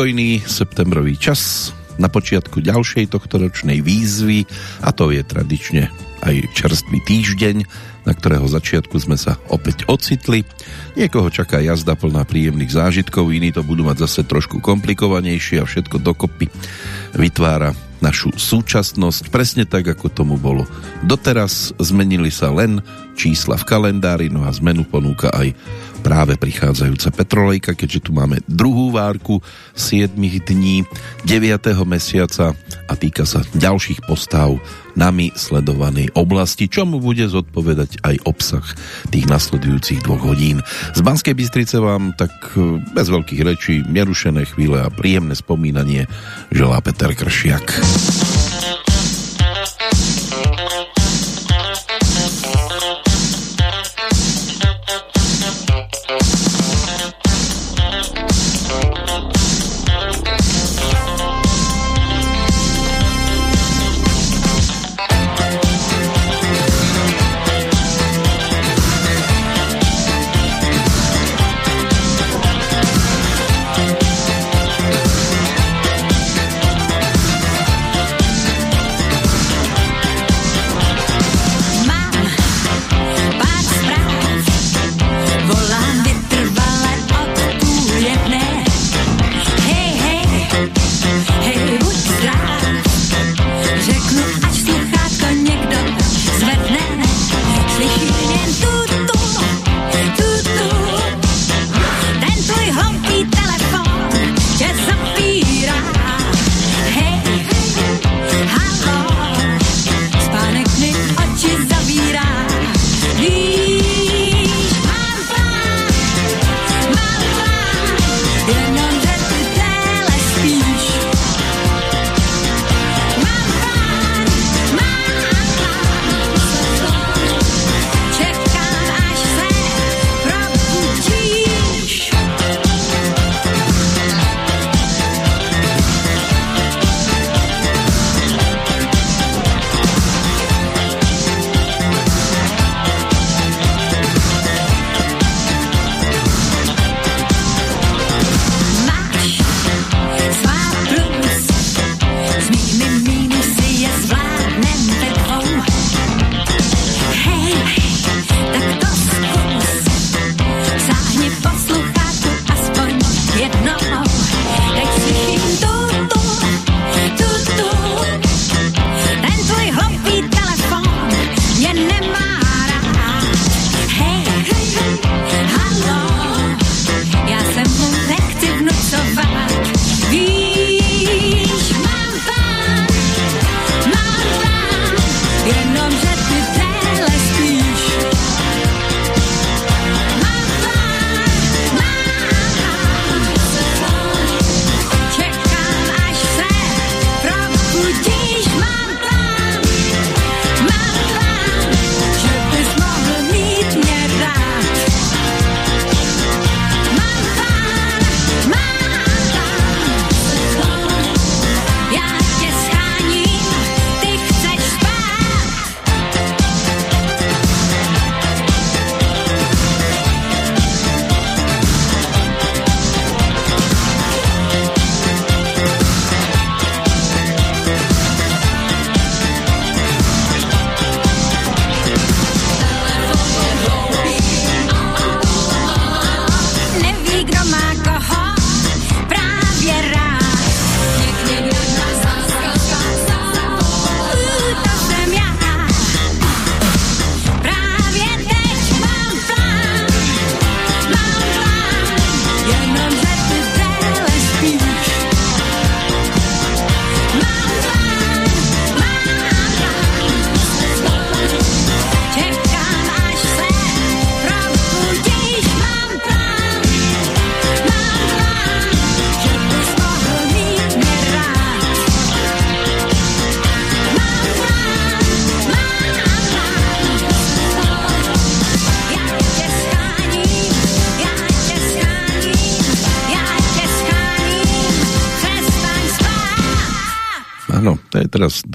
Pokojný septembrový čas na počiatku ďalšej tohtoročnej výzvy a to je tradične aj čerstvý týždeň, na ktorého začiatku sme sa opäť ocitli. Niekoho čaká jazda plná príjemných zážitkov, iní to budú mať zase trošku komplikovanejšie a všetko dokopy vytvára našu súčasnosť, presne tak, ako tomu bolo. Doteraz zmenili sa len čísla v kalendári, no a zmenu ponúka aj práve prichádzajúca Petrolejka, keďže tu máme druhú várku 7 dní 9. mesiaca a týka sa ďalších postav nami sledovanej oblasti, čomu bude zodpovedať aj obsah tých nasledujúcich dvoch hodín. Z Banskej Bystrice vám tak e, bez veľkých rečí, nerušené chvíle a príjemné spomínanie želá Peter Kršiak.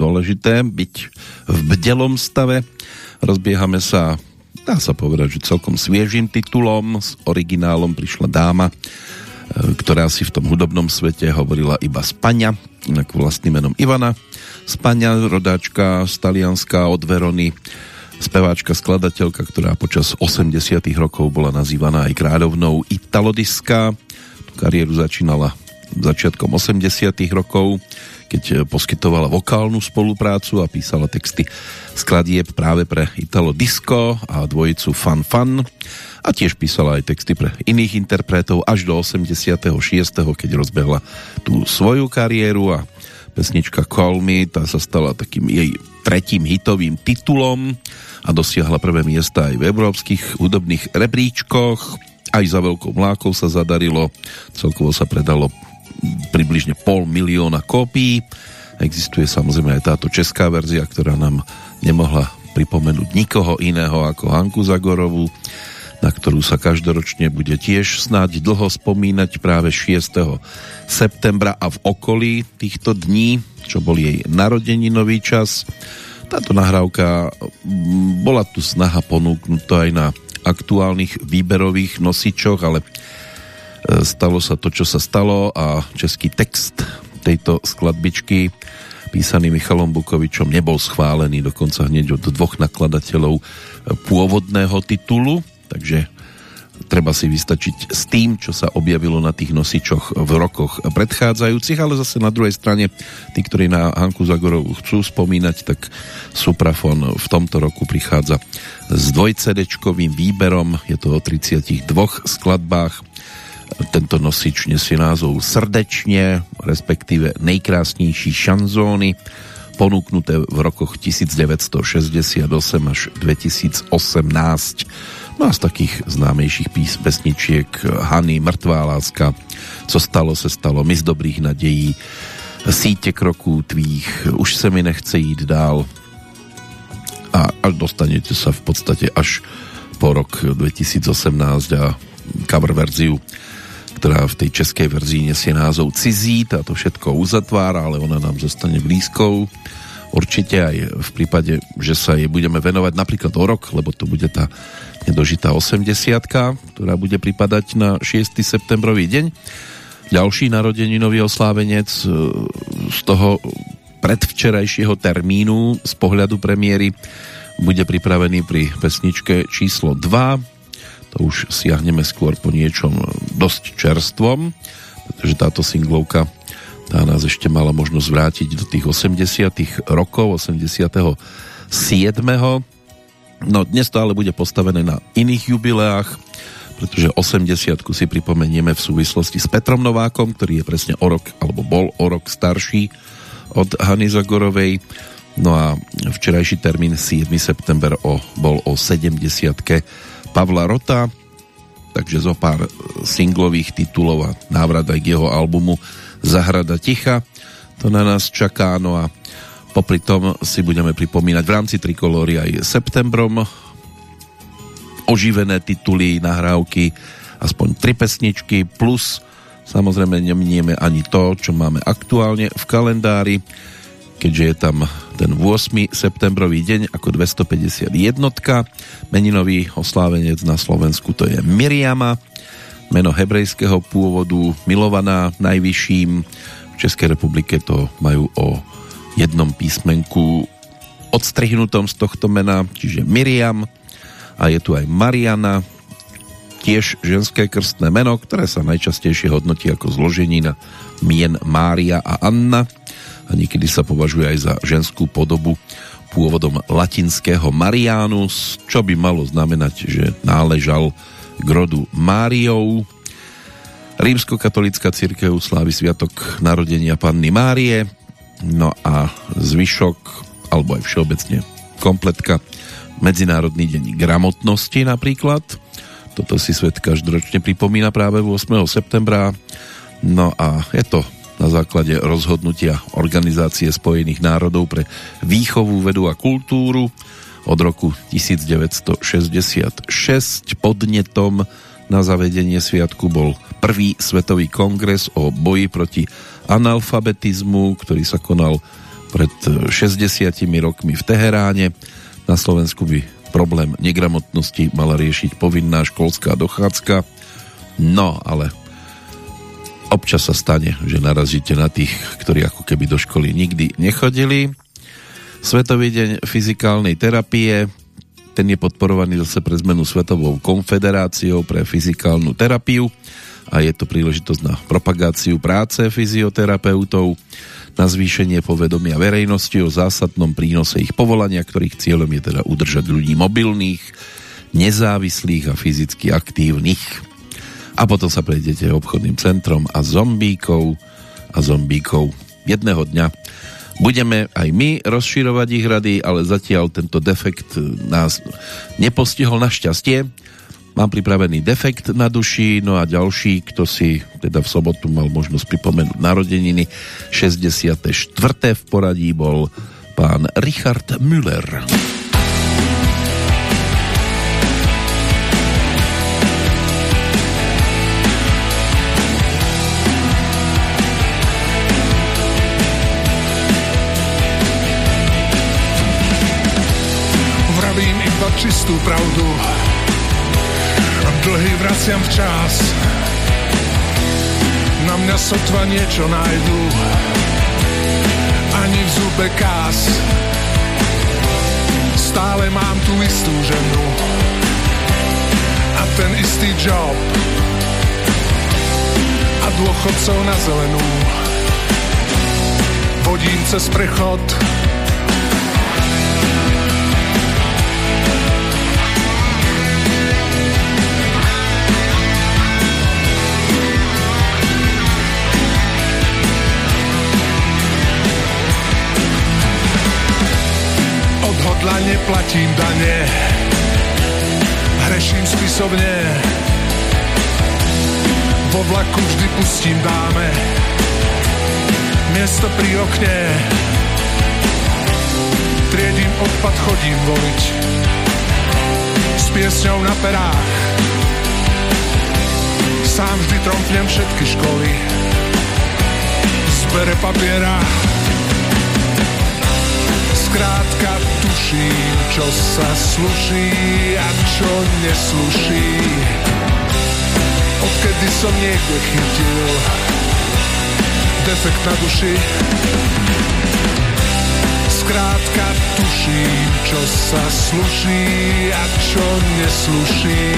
Dôležité byť v bdelom stave. Rozbiehame sa, dá sa povedať, že celkom sviežým titulom. S originálom prišla dáma ktorá si v tom hudobnom svete hovorila iba Spania, inak vlastným menom Ivana. Spania, rodáčka z Talianska od Verony, speváčka, skladateľka, ktorá počas 80 rokov bola nazývaná aj kráľovnou Italodiska. Tú kariéru začínala začiatkom 80 rokov, keď poskytovala vokálnu spoluprácu a písala texty skladieb práve pre Italo Disco a dvojicu Fan Fan a tiež písala aj texty pre iných interpretov až do 86. keď rozbehla tú svoju kariéru a pesnička Call Me, tá sa stala takým jej tretím hitovým titulom a dosiahla prvé miesta aj v európskych hudobných rebríčkoch. Aj za veľkou mlákou sa zadarilo, celkovo sa predalo približne pol milióna kópií. Existuje samozrejme aj táto česká verzia, ktorá nám nemohla pripomenúť nikoho iného ako Hanku Zagorovú na ktorú sa každoročne bude tiež snáď dlho spomínať práve 6. septembra a v okolí týchto dní, čo bol jej narodeninový čas. Táto nahrávka bola tu snaha ponúknutá aj na aktuálnych výberových nosičoch, ale stalo sa to, čo sa stalo a český text tejto skladbičky písaný Michalom Bukovičom nebol schválený dokonca hneď od dvoch nakladateľov pôvodného titulu. Takže treba si vystačiť s tým, čo sa objavilo na tých nosičoch v rokoch predchádzajúcich, ale zase na druhej strane tí, ktorí na Hanku Zagorovú chcú spomínať, tak Suprafon v tomto roku prichádza s dvojcedečkovým výberom, je to o 32 skladbách, tento nosič nesie názov Srdečne, respektíve Nejkrásnejší šanzóny, ponúknuté v rokoch 1968 až 2018 No a z takých známejších pís, pesničiek Hany, Mrtvá láska, Co stalo se stalo, My z dobrých nadějí, Sítě kroků tvých, Už se mi nechce jít dál. A až dostanete sa v podstate až po rok 2018 a cover verziu ktorá v tej českej verzii nesie názov Cizí, táto všetko uzatvára, ale ona nám zostane blízkou. Určite aj v prípade, že sa jej budeme venovať napríklad o rok, lebo to bude tá nedožitá 80 ktorá bude pripadať na 6. septembrový deň. Ďalší narodeninový oslávenec e, z toho predvčerajšieho termínu z pohľadu premiéry bude pripravený pri pesničke číslo 2. To už siahneme skôr po niečom dosť čerstvom, pretože táto singlovka tá nás ešte mala možnosť vrátiť do tých 80 rokov, 87 No dnes to ale bude postavené na iných jubileách, pretože 80 si pripomenieme v súvislosti s Petrom Novákom, ktorý je presne o rok, alebo bol o rok starší od Hany Zagorovej. No a včerajší termín 7. september o, bol o 70 Pavla Rota, takže zo pár singlových titulov a návrat aj k jeho albumu Zahrada ticha. To na nás čaká, no a Popri tom si budeme pripomínať v rámci Trikolóry aj septembrom oživené tituly, nahrávky, aspoň tri pesničky, plus samozrejme neminieme ani to, čo máme aktuálne v kalendári, keďže je tam ten 8. septembrový deň ako 251. Meninový oslávenec na Slovensku to je Miriama, meno hebrejského pôvodu, milovaná najvyšším. V Českej republike to majú o jednom písmenku odstrihnutom z tohto mena, čiže Miriam a je tu aj Mariana, tiež ženské krstné meno, ktoré sa najčastejšie hodnotí ako zloženina mien Mária a Anna a niekedy sa považuje aj za ženskú podobu pôvodom latinského Marianus, čo by malo znamenať, že náležal k rodu Máriou. Rímskokatolická církev slávi sviatok narodenia Panny Márie, No a zvyšok, alebo aj všeobecne kompletka Medzinárodný deň gramotnosti napríklad. Toto si svet každoročne pripomína práve 8. septembra. No a je to na základe rozhodnutia Organizácie spojených národov pre výchovu, vedu a kultúru od roku 1966 podnetom na zavedenie sviatku bol prvý svetový kongres o boji proti analfabetizmu, ktorý sa konal pred 60 rokmi v Teheráne. Na Slovensku by problém negramotnosti mala riešiť povinná školská dochádzka. No, ale Občas sa stane, že narazíte na tých, ktorí ako keby do školy nikdy nechodili. Svetový deň fyzikálnej terapie, ten je podporovaný zase pre zmenu Svetovou konfederáciou pre fyzikálnu terapiu a je to príležitosť na propagáciu práce fyzioterapeutov, na zvýšenie povedomia verejnosti o zásadnom prínose ich povolania, ktorých cieľom je teda udržať ľudí mobilných, nezávislých a fyzicky aktívnych. A potom sa prejdete obchodným centrom a zombíkov a zombíkov. Jedného dňa Budeme aj my rozširovať ich rady, ale zatiaľ tento defekt nás nepostihol našťastie. Mám pripravený defekt na duši, no a ďalší, kto si teda v sobotu mal možnosť pripomenúť narodeniny, 64. v poradí bol pán Richard Müller. Čistú pravdu dlhy vraciam včas. Na mňa sotva niečo nájdu, ani v zube kás. Stále mám tú istú ženu a ten istý job a dôchodcov na zelenú. Vodím cez prechod odhodlane platím dane, hreším spisovne, vo vlaku vždy pustím dáme, miesto pri okne, triedím odpad, chodím voliť, s piesňou na perách, sám vždy tromfnem všetky školy, zbere papiera, skrátka tuším, čo sa sluší a čo nesluší. Odkedy som niekde chytil defekt na duši, skrátka tuším, čo sa sluší a čo nesluší.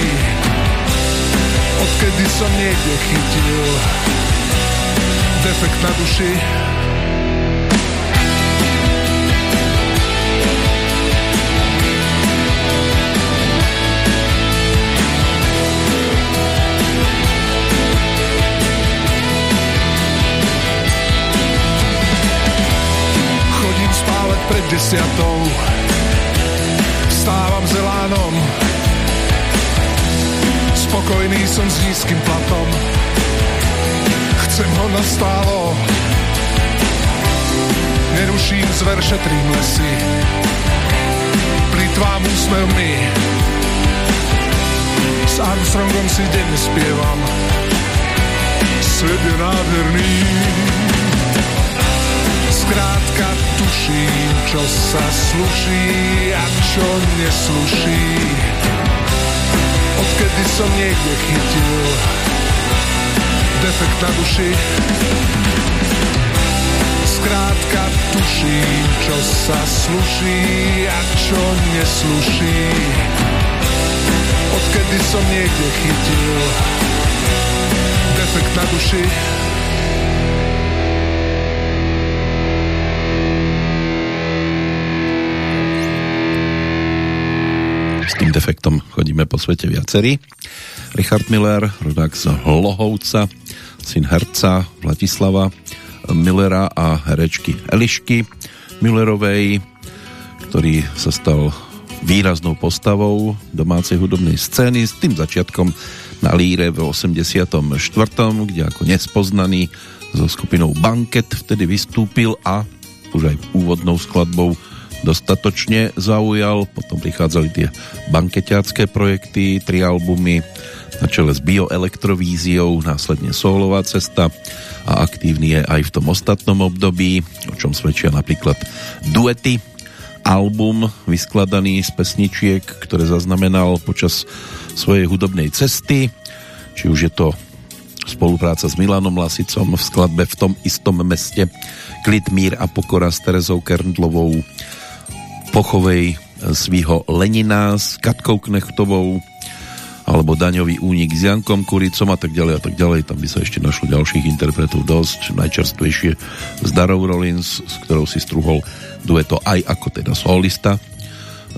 Odkedy som niekde chytil defekt na duši, desiatou Vstávam zelánom Spokojný som s nízkym platom. Chcem ho nastálo Neruším zver, šetrím lesy Plitvám úsmevmi. S Armstrongom si denne spievam. Svet je nádherný Skrátka tuším, čo sa sluší a čo nesluší. Odkedy som niekde chytil defekt na duši, Skrátka tuším, čo sa sluší a čo nesluší. Odkedy som niekde chytil defekt na duši, tým defektom chodíme po svete viacerí. Richard Miller, rodák z Hlohovca, syn herca Vladislava Millera a herečky Elišky Millerovej, ktorý sa stal výraznou postavou domácej hudobnej scény s tým začiatkom na Líre v 84., kde ako nespoznaný so skupinou Banket vtedy vystúpil a už aj úvodnou skladbou dostatočne zaujal. Potom prichádzali tie bankeťácké projekty, tri albumy na čele s bioelektrovíziou, následne solová cesta a aktívny je aj v tom ostatnom období, o čom svedčia napríklad duety, album vyskladaný z pesničiek, ktoré zaznamenal počas svojej hudobnej cesty, či už je to spolupráca s Milanom Lasicom v skladbe v tom istom meste Klid, mír a pokora s Terezou Kerndlovou Pochovej svýho Lenina s Katkou Knechtovou alebo daňový únik s Jankom Kuricom a tak ďalej a tak ďalej. Tam by sa ešte našlo ďalších interpretov dosť. Najčerstvejšie s Darou Rollins, s ktorou si struhol dueto aj ako teda solista e,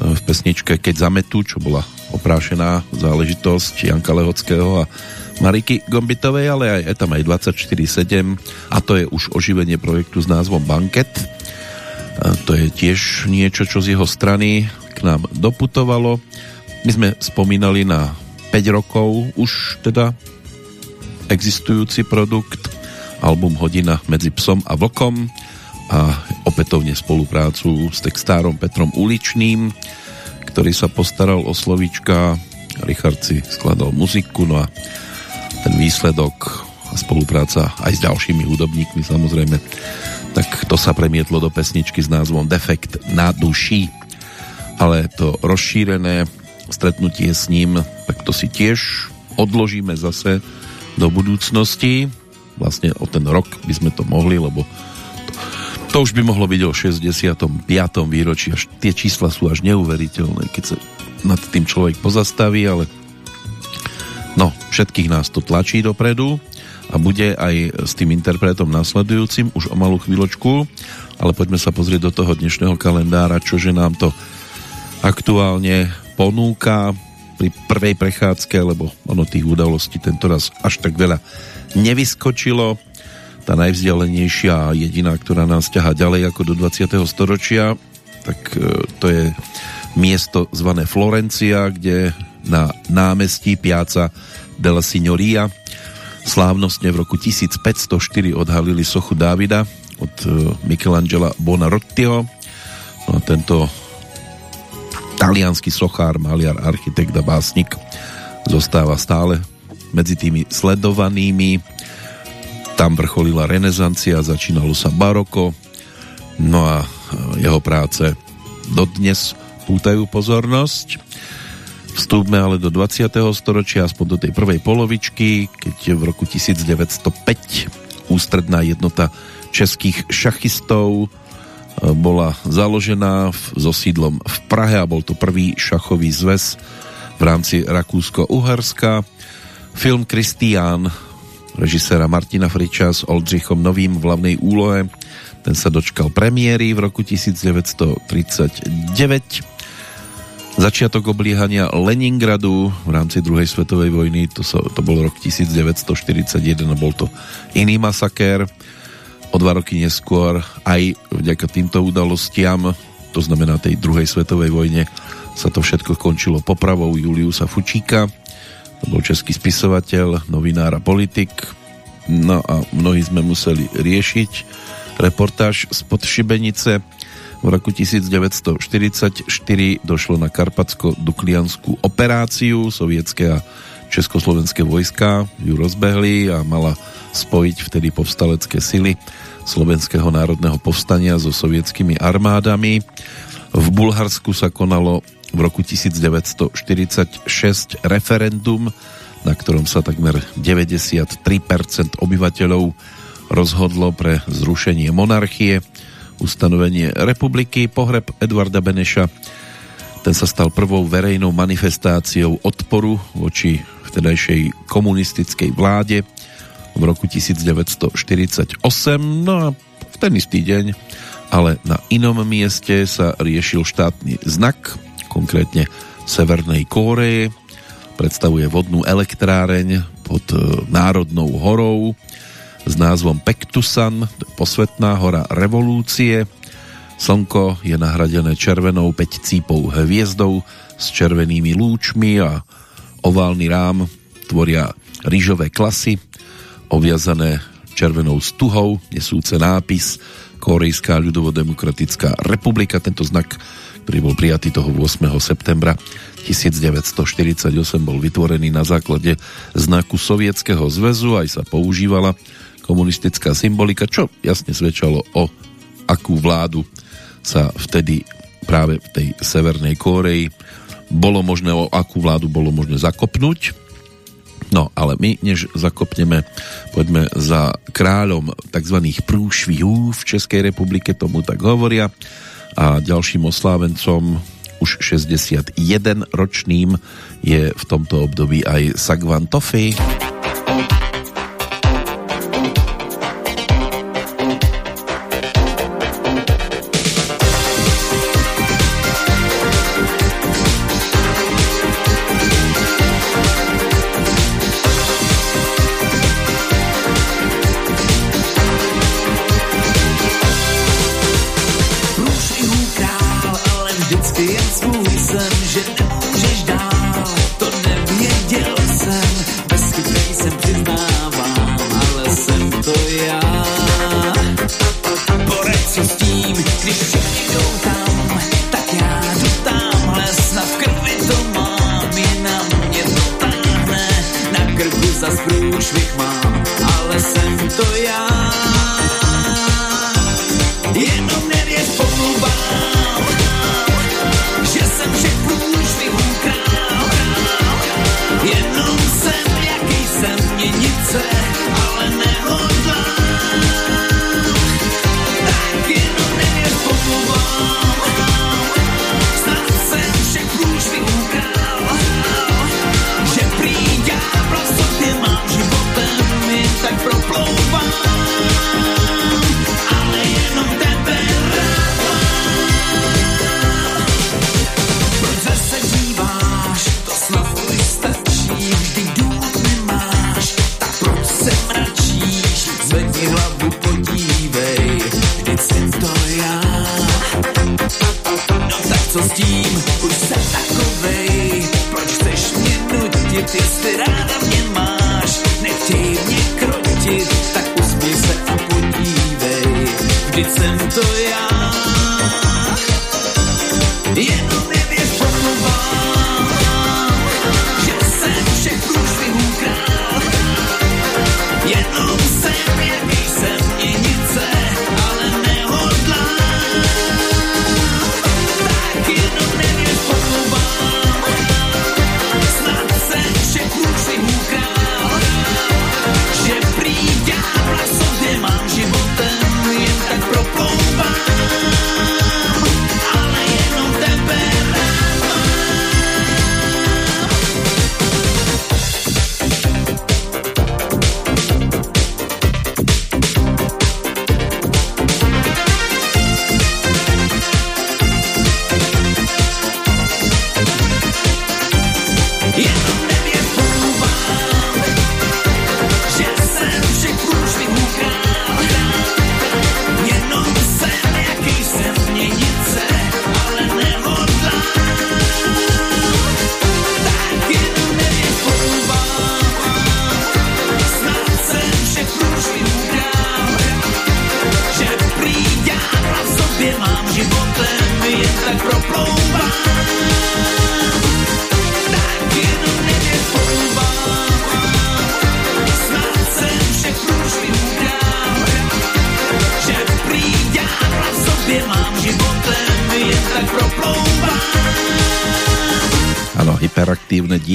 v pesničke Keď zametú, čo bola oprášená záležitosť Janka Lehockého a Mariky Gombitovej, ale aj je tam aj 24-7 a to je už oživenie projektu s názvom Banket. To je tiež niečo, čo z jeho strany k nám doputovalo. My sme spomínali na 5 rokov už teda existujúci produkt album Hodina medzi psom a vlkom a opätovne spoluprácu s textárom Petrom Uličným, ktorý sa postaral o slovíčka, Richard si skladal muziku, no a ten výsledok a spolupráca aj s ďalšími hudobníkmi samozrejme, tak to sa premietlo do pesničky s názvom Defekt na duši. Ale to rozšírené stretnutie s ním, tak to si tiež odložíme zase do budúcnosti. Vlastne o ten rok by sme to mohli, lebo to, to už by mohlo byť o 65. výročí. Až tie čísla sú až neuveriteľné, keď sa nad tým človek pozastaví, ale no, všetkých nás to tlačí dopredu a bude aj s tým interpretom nasledujúcim už o malú chvíľočku, ale poďme sa pozrieť do toho dnešného kalendára, čože nám to aktuálne ponúka pri prvej prechádzke, lebo ono tých udalostí tento raz až tak veľa nevyskočilo. Tá najvzdialenejšia jediná, ktorá nás ťaha ďalej ako do 20. storočia, tak e, to je miesto zvané Florencia, kde na námestí Piazza della Signoria slávnostne v roku 1504 odhalili sochu Dávida od e, Michelangela Bonarottiho. No tento talianský sochár, maliar, architekt a básnik zostáva stále medzi tými sledovanými. Tam vrcholila renesancia, začínalo sa baroko, no a jeho práce dodnes pútajú pozornosť. Vstúpme ale do 20. storočia, aspoň do tej prvej polovičky, keď v roku 1905 ústredná jednota českých šachistov bola založená so sídlom v Prahe a bol to prvý šachový zväz v rámci Rakúsko-Uherska. Film Kristián režiséra Martina Friča s Oldřichom Novým v hlavnej úlohe. Ten sa dočkal premiéry v roku 1939. Začiatok obliehania Leningradu v rámci druhej svetovej vojny, to, sa, to bol rok 1941 a bol to iný masakér o dva roky neskôr aj vďaka týmto udalostiam, to znamená tej druhej svetovej vojne, sa to všetko končilo popravou Juliusa Fučíka. To bol český spisovateľ, novinár a politik. No a mnohí sme museli riešiť reportáž z Podšibenice. V roku 1944 došlo na karpatsko-duklianskú operáciu. Sovietské a československé vojska ju rozbehli a mala spojiť vtedy povstalecké sily Slovenského národného povstania so sovietskými armádami. V Bulharsku sa konalo v roku 1946 referendum, na ktorom sa takmer 93% obyvateľov rozhodlo pre zrušenie monarchie, ustanovenie republiky, pohreb Edvarda Beneša. Ten sa stal prvou verejnou manifestáciou odporu voči vtedajšej komunistickej vláde v roku 1948. No a v ten istý deň, ale na inom mieste sa riešil štátny znak, konkrétne Severnej Kóreje. Predstavuje vodnú elektráreň pod e, Národnou horou s názvom Pektusan, posvetná hora revolúcie. Slnko je nahradené červenou 5 cípou hviezdou s červenými lúčmi a oválny rám tvoria rýžové klasy obviazané červenou stuhou, nesúce nápis Korejská ľudovodemokratická republika. Tento znak, ktorý bol prijatý toho 8. septembra 1948, bol vytvorený na základe znaku Sovietskeho zväzu, aj sa používala komunistická symbolika, čo jasne svedčalo o akú vládu sa vtedy práve v tej Severnej Kóreji bolo možné, o akú vládu bolo možné zakopnúť No, ale my, než zakopneme, poďme za kráľom tzv. prúšvihů v Českej republike, tomu tak hovoria. A ďalším oslávencom, už 61 ročným, je v tomto období aj Sagvan Toffy.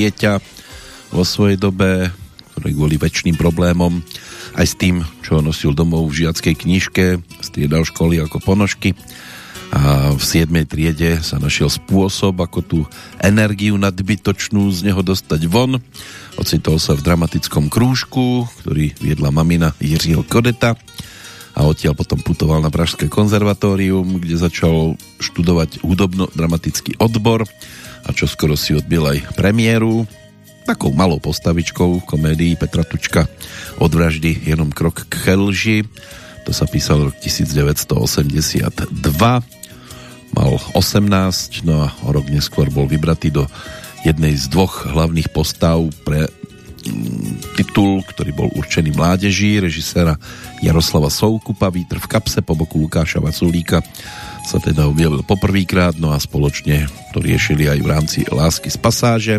Dieťa vo svojej dobe, ktoré kvôli väčšným problémom aj s tým, čo nosil domov v žiackej knižke, striedal školy ako ponožky a v 7. triede sa našiel spôsob, ako tú energiu nadbytočnú z neho dostať von. Ocitol sa v dramatickom krúžku, ktorý viedla mamina Jiřího Kodeta a odtiaľ potom putoval na Pražské konzervatórium, kde začal študovať hudobno-dramatický odbor a čo skoro si odbil aj premiéru takou malou postavičkou v komédii Petra Tučka. Od vraždy jenom krok k chelži. To sa písal rok 1982 mal 18 no a o rok neskôr bol vybratý do jednej z dvoch hlavných postav pre mm, titul, ktorý bol určený mládeží režiséra Jaroslava Soukupa Vítr v kapse po boku Lukáša Vasulíka sa teda objavil poprvýkrát, no a spoločne to riešili aj v rámci Lásky z pasáže.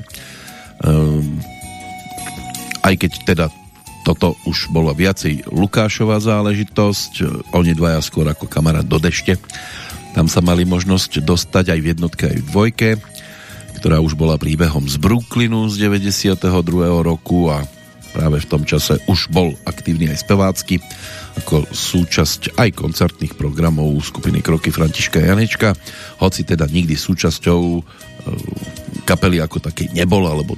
Um, aj keď teda toto už bolo viacej Lukášová záležitosť, oni dvaja skôr ako kamarát do dešte. Tam sa mali možnosť dostať aj v jednotke, aj v dvojke, ktorá už bola príbehom z Brooklynu z 92. roku a práve v tom čase už bol aktívny aj spevácky ako súčasť aj koncertných programov skupiny Kroky Františka Janečka, hoci teda nikdy súčasťou e, kapely ako takej nebol, alebo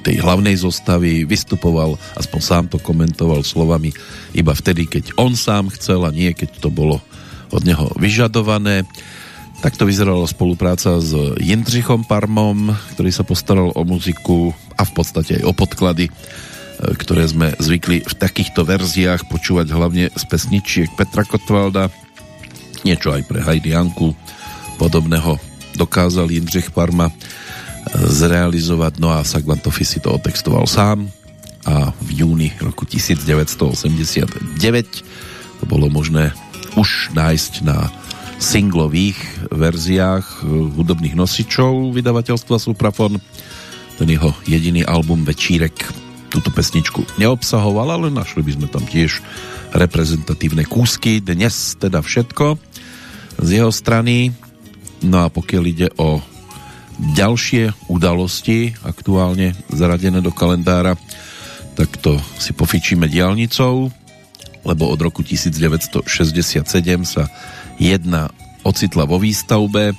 tej hlavnej zostavy vystupoval, aspoň sám to komentoval slovami iba vtedy, keď on sám chcel a nie keď to bolo od neho vyžadované. Takto vyzerala spolupráca s Jindřichom Parmom, ktorý sa postaral o muziku a v podstate aj o podklady ktoré sme zvykli v takýchto verziách počúvať hlavne z pesničiek Petra Kotvalda, niečo aj pre Heidi Janku, podobného dokázal Jindřich Parma e, zrealizovať, no a Sagvantofi si to otextoval sám a v júni roku 1989 to bolo možné už nájsť na singlových verziách e, hudobných nosičov vydavateľstva Suprafon. Ten jeho jediný album Večírek túto pesničku neobsahoval, ale našli by sme tam tiež reprezentatívne kúsky. Dnes teda všetko z jeho strany. No a pokiaľ ide o ďalšie udalosti aktuálne zaradené do kalendára, tak to si pofičíme diálnicou, lebo od roku 1967 sa jedna ocitla vo výstavbe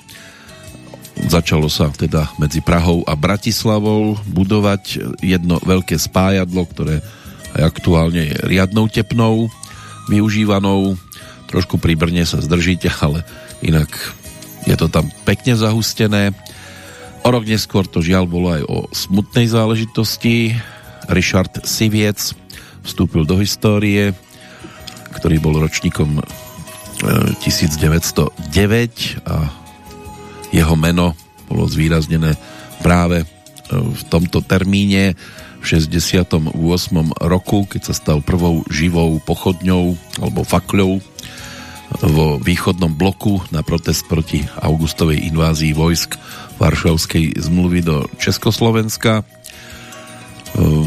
Začalo sa teda medzi Prahou a Bratislavou budovať jedno veľké spájadlo, ktoré aj aktuálne je riadnou tepnou, využívanou. Trošku pri Brne sa zdržíte, ale inak je to tam pekne zahustené. O rok neskôr to žiaľ bolo aj o smutnej záležitosti. Richard Siviec vstúpil do histórie, ktorý bol ročníkom 1909 e, a jeho meno bolo zvýraznené práve e, v tomto termíne v 68. roku, keď sa stal prvou živou pochodňou alebo fakľou vo východnom bloku na protest proti augustovej invázii vojsk Varšavskej zmluvy do Československa. E,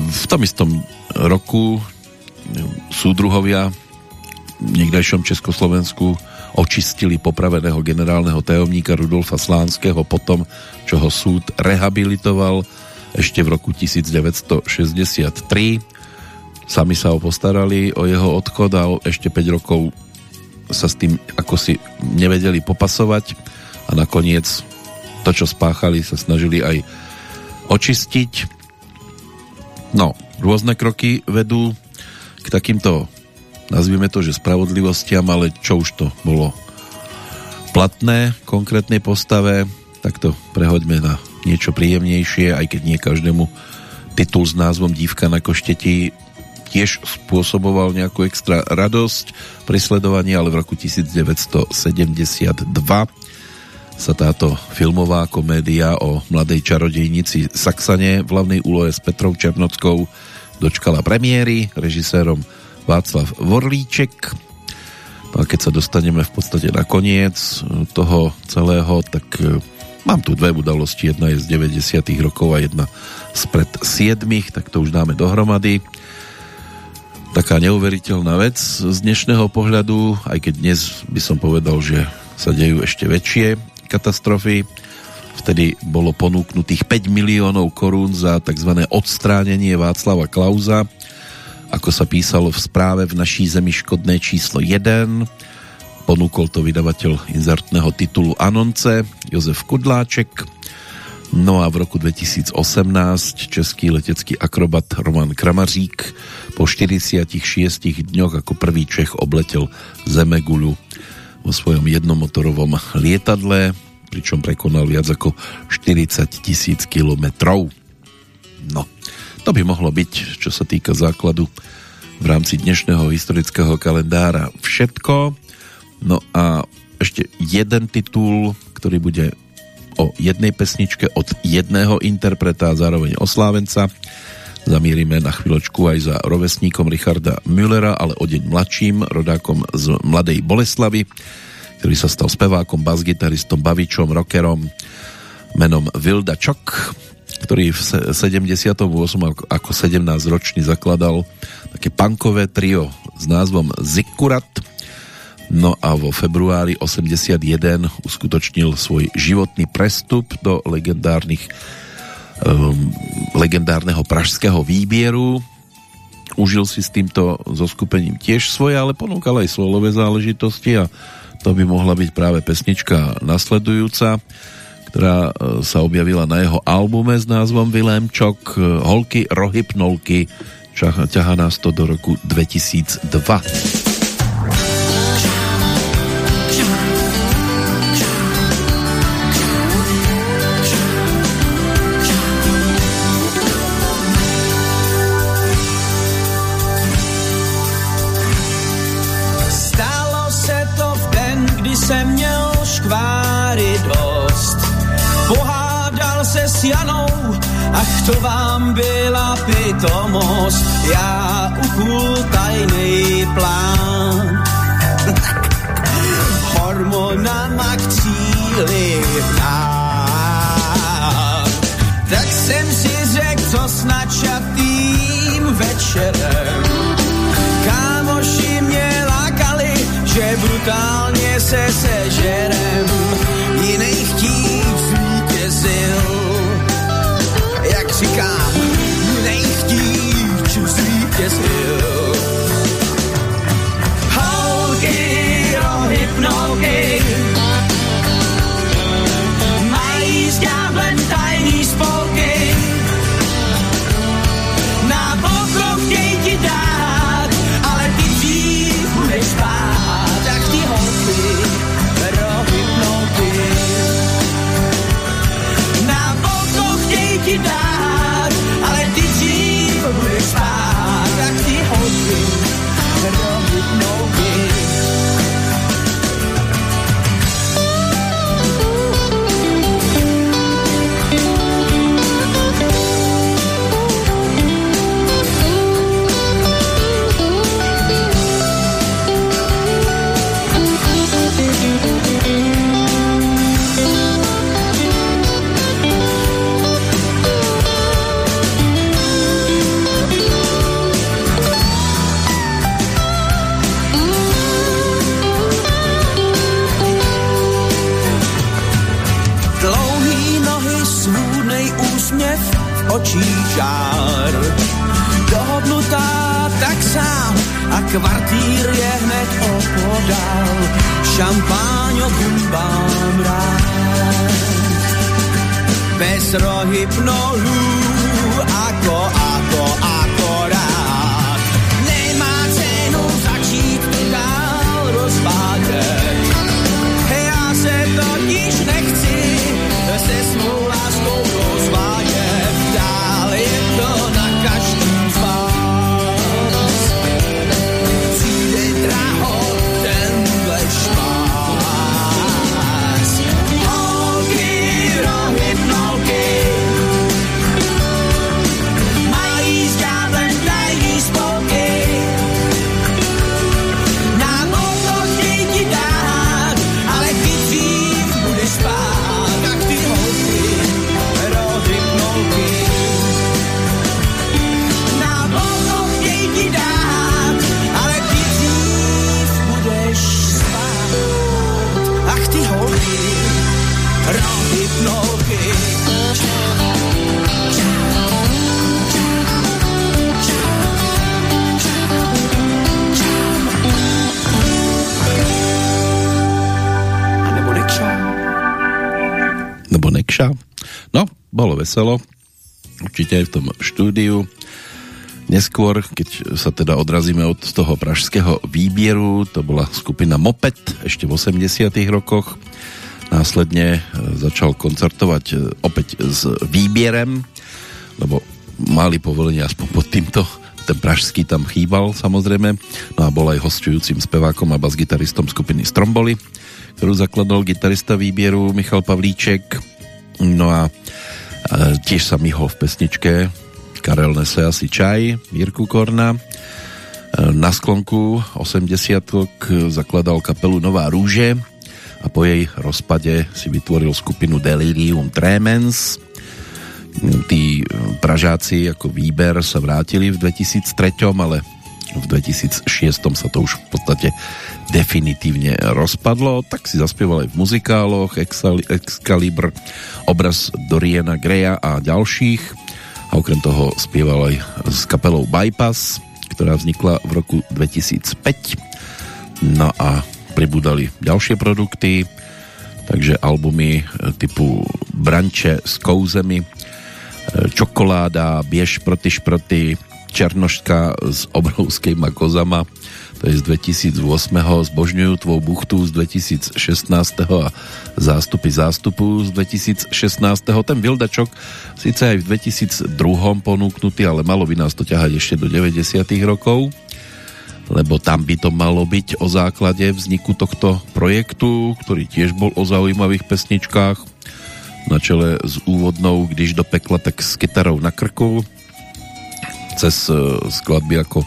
v tom istom roku súdruhovia v niekdajšom Československu očistili popraveného generálneho tajomníka Rudolfa Slánskeho potom, čo ho súd rehabilitoval ešte v roku 1963. Sami sa ho postarali o jeho odchod a ešte 5 rokov sa s tým ako si nevedeli popasovať a nakoniec to, čo spáchali, sa snažili aj očistiť. No, rôzne kroky vedú k takýmto nazvime to, že spravodlivostiam, ale čo už to bolo platné konkrétnej postave, tak to prehoďme na niečo príjemnejšie, aj keď nie každému titul s názvom Dívka na košteti tiež spôsoboval nejakú extra radosť pri sledovaní, ale v roku 1972 sa táto filmová komédia o mladej čarodejnici Saxane v hlavnej úlohe s Petrou Černockou dočkala premiéry režisérom Václav Vorlíček. No a keď sa dostaneme v podstate na koniec toho celého, tak e, mám tu dve udalosti. Jedna je z 90. rokov a jedna spred 7. Tak to už dáme dohromady. Taká neuveriteľná vec z dnešného pohľadu, aj keď dnes by som povedal, že sa dejú ešte väčšie katastrofy. Vtedy bolo ponúknutých 5 miliónov korún za tzv. odstránenie Václava Klauza ako sa písalo v správe v naší zemi škodné číslo 1. Ponúkol to vydavateľ inzertného titulu Anonce Jozef Kudláček. No a v roku 2018 český letecký akrobat Roman Kramařík po 46 dňoch ako prvý Čech obletel Zemeguľu vo svojom jednomotorovom lietadle, pričom prekonal viac ako 40 tisíc kilometrov. No, to by mohlo byť, čo sa týka základu v rámci dnešného historického kalendára všetko. No a ešte jeden titul, ktorý bude o jednej pesničke od jedného interpreta a zároveň oslávenca. Zamírime na chvíľočku aj za rovesníkom Richarda Müllera, ale o deň mladším, rodákom z Mladej Boleslavy, ktorý sa stal spevákom, basgitaristom, bavičom, rockerom menom Vilda Čok ktorý v 78. ako 17-ročný zakladal také punkové trio s názvom Zikurat. No a vo februári 81 uskutočnil svoj životný prestup do legendárnych um, legendárneho pražského výbieru. Užil si s týmto zoskupením tiež svoje, ale ponúkal aj solové záležitosti a to by mohla byť práve pesnička nasledujúca, ktorá e, sa objavila na jeho albume s názvom Vilémčok Holky, rohypnolky ťahá nás to do roku 2002. to vám byla pitomost, já ukul tajný plán. Hormonama k cíli Tak jsem si řekl, co s načatým večerem. Kámoši mě lákali, že brutálně se sežerem. Kvartír je hned opodál. Šampáň gumbám rád. Bez rohypnolů ako, ako, akorát. Mikša. No, bolo veselo, určite aj v tom štúdiu. Neskôr, keď sa teda odrazíme od toho pražského výbieru, to bola skupina Moped ešte v 80 rokoch. Následne e, začal koncertovať e, opäť s výbierem, lebo mali povolenie aspoň pod týmto ten pražský tam chýbal samozrejme no a bol aj hostujúcim spevákom a basgitaristom skupiny Stromboli ktorú zakladal gitarista výbieru Michal Pavlíček No a, tiež sa myhol v pesničke. Karel nese asi čaj Jirku Korna. E, na sklonku 80 zakladal kapelu Nová rúže a po jej rozpade si vytvoril skupinu Delirium Tremens. Tí Pražáci ako výber sa vrátili v 2003, ale v 2006 sa to už v podstate definitívne rozpadlo, tak si zaspieval aj v muzikáloch Excalibur, obraz Doriana Greya a ďalších. A okrem toho spieval aj s kapelou Bypass, ktorá vznikla v roku 2005 no a pribúdali ďalšie produkty takže albumy typu Branče s kouzemi Čokoláda, Biež proti šproty Černoška z obrovskými kozama to je z 2008. Zbožňujú tvou buchtu z 2016. a zástupy zástupu z 2016. Ten Vildačok síce aj v 2002. ponúknutý, ale malo by nás to ťahať ešte do 90. rokov lebo tam by to malo byť o základe vzniku tohto projektu, ktorý tiež bol o zaujímavých pesničkách na čele s úvodnou Když do pekla, tak s kytarou na krku cez e, skladby ako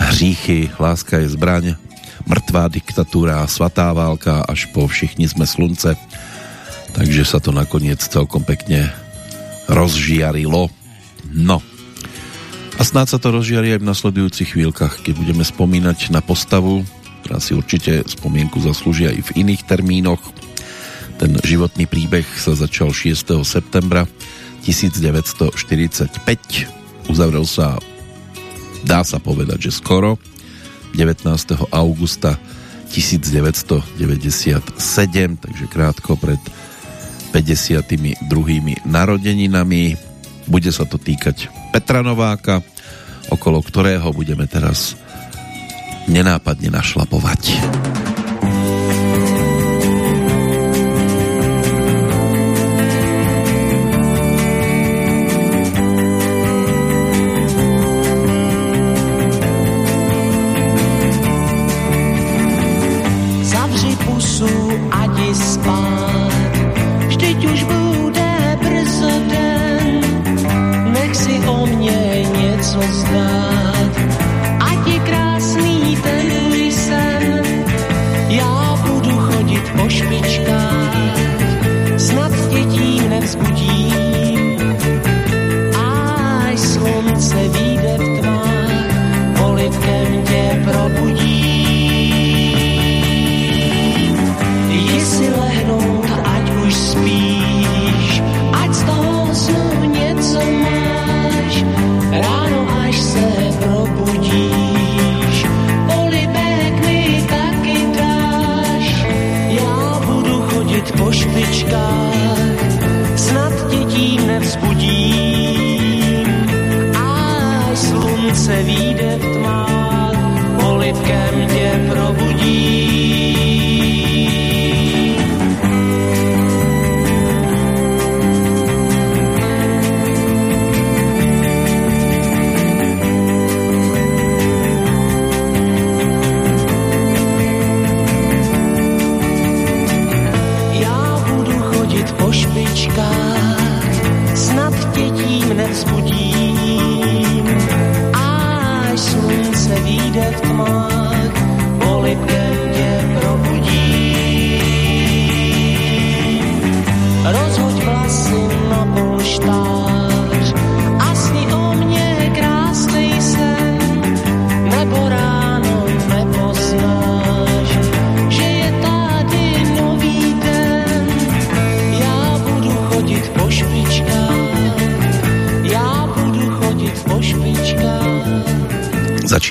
Hříchy, Láska je zbraň, Mrtvá diktatúra, Svatá válka až po Všichni sme slunce. Takže sa to nakoniec celkom pekne rozžiarilo. No. A snáď sa to rozžiari aj v nasledujúcich chvíľkach, keď budeme spomínať na postavu, ktorá si určite spomienku zaslúžia aj v iných termínoch. Ten životný príbeh sa začal 6. septembra 1945. Uzavrel sa dá sa povedať, že skoro 19. augusta 1997, takže krátko pred 52. narodeninami. Bude sa to týkať Petra Nováka, okolo ktorého budeme teraz nenápadne našlapovať.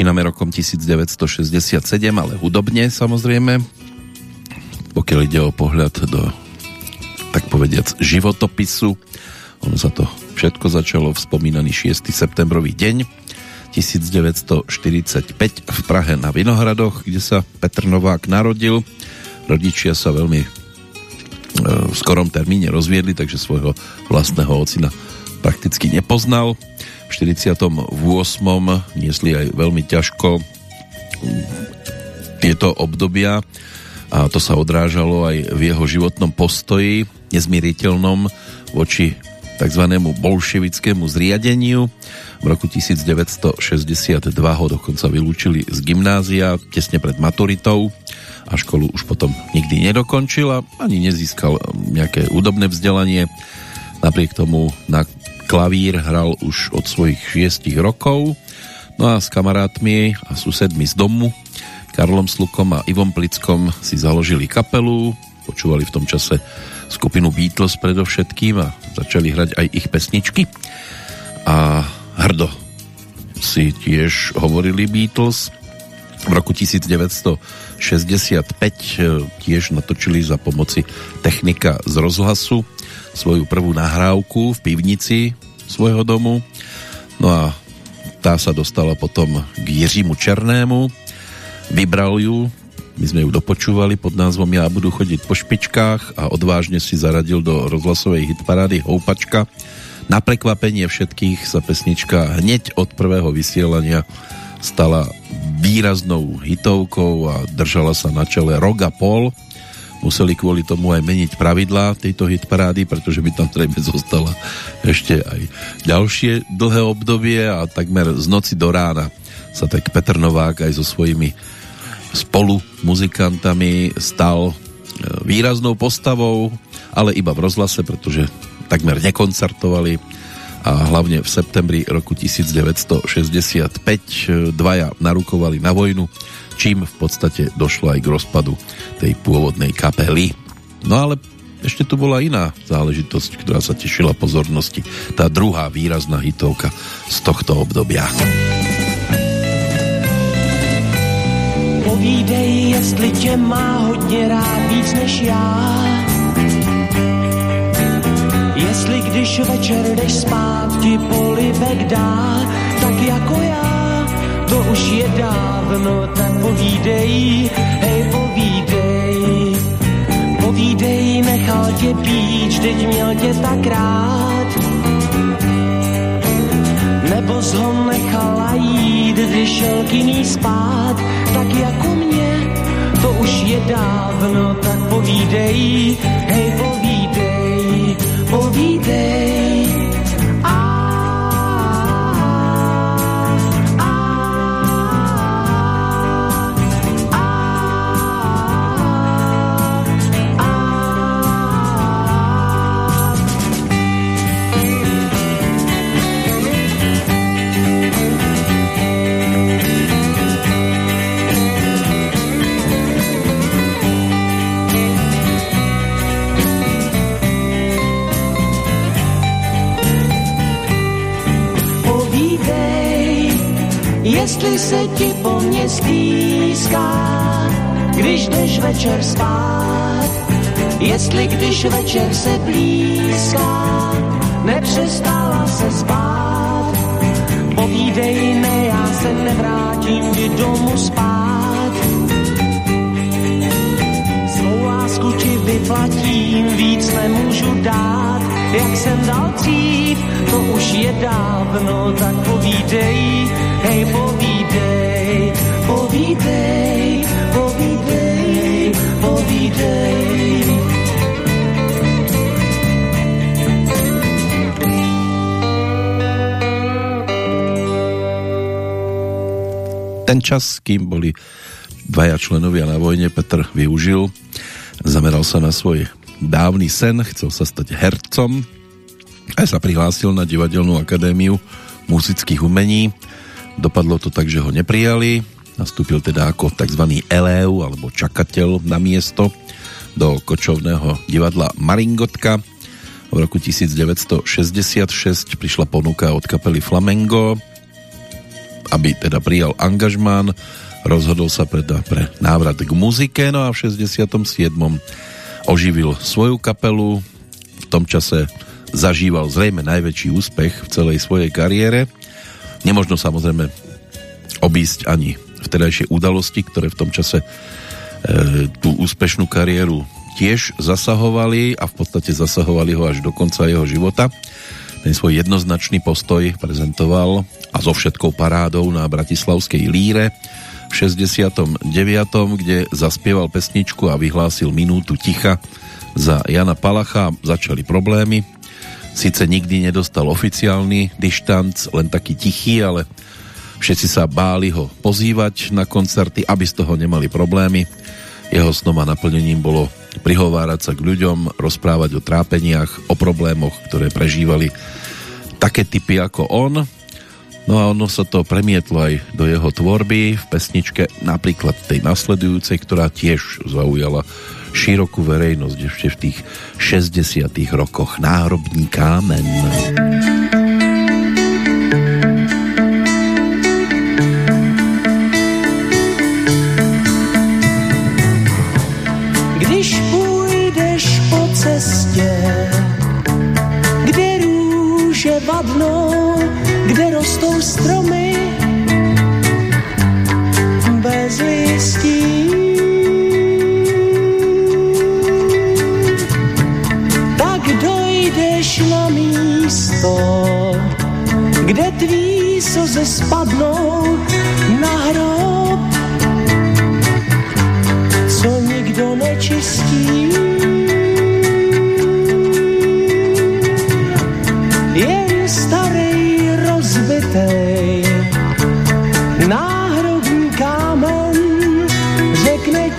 Začíname rokom 1967, ale hudobne samozrejme. Pokiaľ ide o pohľad do, tak povediac, životopisu, ono sa to všetko začalo v spomínaný 6. septembrový deň 1945 v Prahe na Vinohradoch, kde sa Petr Novák narodil. Rodičia sa veľmi e, v skorom termíne rozviedli, takže svojho vlastného ocina prakticky nepoznal. 48. niesli aj veľmi ťažko tieto obdobia a to sa odrážalo aj v jeho životnom postoji, nezmieriteľnom voči tzv. bolševickému zriadeniu. V roku 1962 ho dokonca vylúčili z gymnázia tesne pred maturitou a školu už potom nikdy nedokončil a ani nezískal nejaké údobné vzdelanie. Napriek tomu na klavír hral už od svojich šiestich rokov. No a s kamarátmi a susedmi z domu, Karlom Slukom a Ivom Plickom si založili kapelu, počúvali v tom čase skupinu Beatles predovšetkým a začali hrať aj ich pesničky. A hrdo si tiež hovorili Beatles. V roku 1965 e, tiež natočili za pomoci technika z rozhlasu svoju prvú nahrávku v pivnici svojho domu. No a tá sa dostala potom k Jiřímu Černému. Vybral ju, my sme ju dopočúvali pod názvom Ja budu chodiť po špičkách a odvážne si zaradil do rozhlasovej hitparády Houpačka. Na prekvapenie všetkých sa pesnička hneď od prvého vysielania stala výraznou hitovkou a držala sa na čele rok a pol museli kvôli tomu aj meniť pravidlá tejto hitparády, pretože by tam zrejme zostala ešte aj ďalšie dlhé obdobie a takmer z noci do rána sa tak Petr Novák aj so svojimi spolu muzikantami stal e, výraznou postavou, ale iba v rozhlase, pretože takmer nekoncertovali a hlavne v septembri roku 1965 e, dvaja narukovali na vojnu čím v podstate došlo aj k rozpadu tej pôvodnej kapely. No ale ešte tu bola iná záležitosť, ktorá sa tešila pozornosti. Tá druhá výrazná hitovka z tohto obdobia. Povídej, jestli tě má hodně rád víc než já. Jestli když večer jdeš spát, ti polibek dá, tak jako já to už je dávno, tak povídej, hej povídej. Povídej, nechal tě píč, teď měl tě tak rád. Nebo ho nechala jít, když šel k jiný spát, tak jako mě, to už je dávno, tak povídej, hej povídej, povídej. Když večer se blízká, nepřestala se spát. Povídej, ne, já se nevrátím ti domů spát. Svou lásku ti vyplatím, víc nemůžu dát, jak jsem dal dřív, to už je dávno, tak povídej, hej povídej, povídej, povídej, povídej. Ten čas, kým boli dvaja členovia na vojne, Petr využil, zameral sa na svoj dávny sen, chcel sa stať hercom, aj sa prihlásil na divadelnú akadémiu muzických umení. Dopadlo to tak, že ho neprijali. Nastúpil teda ako tzv. elév alebo čakateľ na miesto do kočovného divadla Maringotka. V roku 1966 prišla ponuka od kapely Flamengo, aby teda prijal angažmán. Rozhodol sa teda pre návrat k muzike, no a v 67. oživil svoju kapelu. V tom čase zažíval zrejme najväčší úspech v celej svojej kariére. Nemožno samozrejme obísť ani vtedajšie udalosti, ktoré v tom čase e, tú úspešnú kariéru tiež zasahovali a v podstate zasahovali ho až do konca jeho života. Ten svoj jednoznačný postoj prezentoval a so všetkou parádou na Bratislavskej líre v 69., kde zaspieval pesničku a vyhlásil minútu ticha za Jana Palacha. Začali problémy, Sice nikdy nedostal oficiálny dištanc, len taký tichý, ale všetci sa báli ho pozývať na koncerty, aby z toho nemali problémy. Jeho snom a naplnením bolo prihovárať sa k ľuďom, rozprávať o trápeniach, o problémoch, ktoré prežívali také typy ako on. No a ono sa to premietlo aj do jeho tvorby v pesničke napríklad tej nasledujúcej, ktorá tiež zaujala širokú verejnosť ešte v tých 60 rokoch. Náhrobní kámen. Stromy bez listí. Tak dojdeš na místo, kde tví slzy spadnou na hrob, co nikdo nečistí.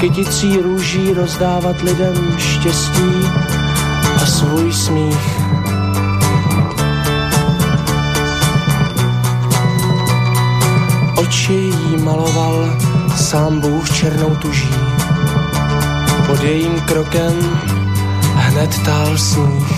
kyticí růží rozdávat lidem štěstí a svůj smích. Oči jí maloval sám Bůh černou tuží. Pod jejím krokem hned tál sníh.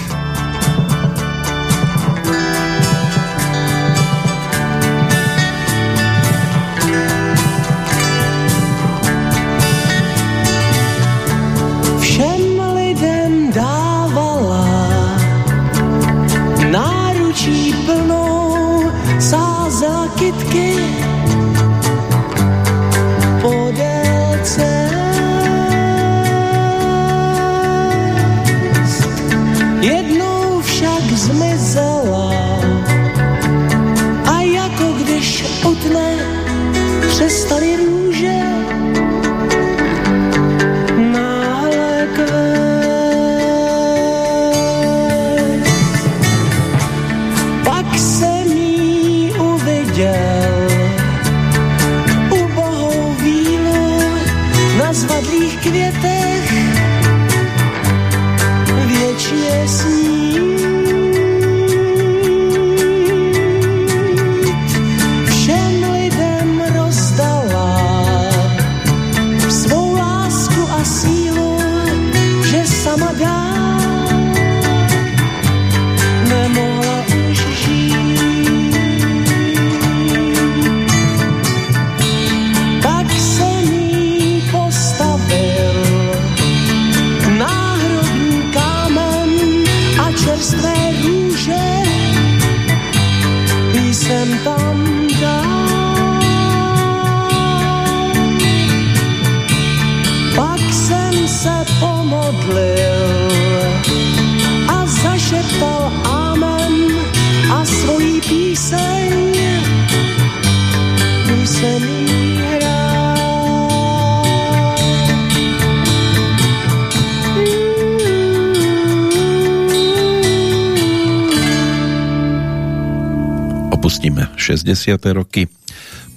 60. roky,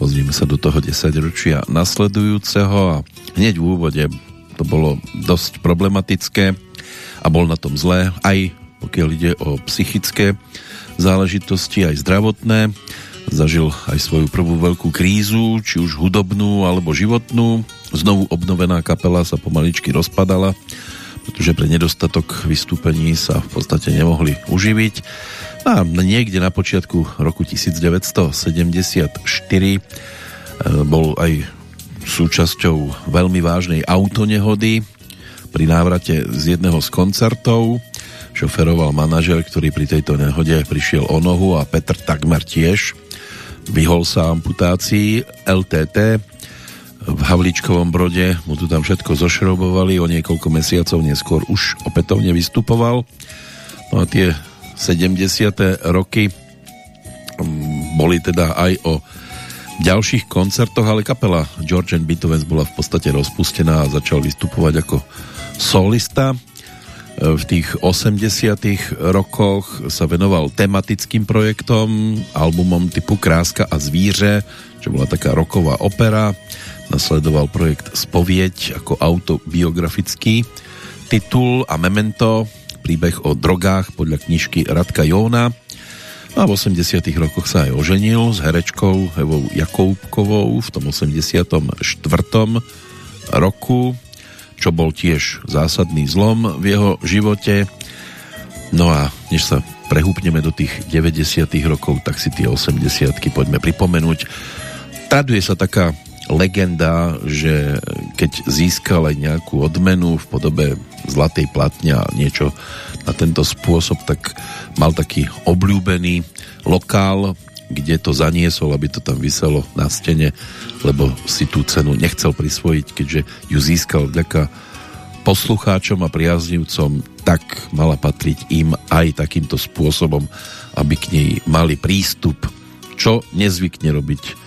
pozrieme sa do toho 10 ročia nasledujúceho a hneď v úvode to bolo dosť problematické a bol na tom zlé, aj pokiaľ ide o psychické záležitosti, aj zdravotné. Zažil aj svoju prvú veľkú krízu, či už hudobnú alebo životnú. Znovu obnovená kapela sa pomaličky rozpadala, pretože pre nedostatok vystúpení sa v podstate nemohli uživiť a niekde na počiatku roku 1974 e, bol aj súčasťou veľmi vážnej autonehody pri návrate z jedného z koncertov. Šoferoval manažer, ktorý pri tejto nehode prišiel o nohu a Petr takmer tiež. Vyhol sa amputácii LTT v Havličkovom brode, mu tu tam všetko zošrobovali, o niekoľko mesiacov neskôr už opätovne vystupoval. No a tie 70. roky mm, boli teda aj o ďalších koncertoch, ale kapela George and Beethoven bola v podstate rozpustená a začal vystupovať ako solista. V tých 80 rokoch sa venoval tematickým projektom, albumom typu Kráska a zvíře, čo bola taká roková opera. Nasledoval projekt Spovieť ako autobiografický titul a Memento, príbeh o drogách podľa knižky Radka Jóna a v 80 rokoch sa aj oženil s herečkou Evou Jakoubkovou v tom 84. roku, čo bol tiež zásadný zlom v jeho živote. No a než sa prehúpneme do tých 90 rokov, tak si tie 80 poďme pripomenúť. Traduje sa taká legenda, že keď získal aj nejakú odmenu v podobe zlatej platňa a niečo na tento spôsob, tak mal taký obľúbený lokál, kde to zaniesol, aby to tam vyselo na stene, lebo si tú cenu nechcel prisvojiť, keďže ju získal vďaka poslucháčom a priaznivcom, tak mala patriť im aj takýmto spôsobom, aby k nej mali prístup, čo nezvykne robiť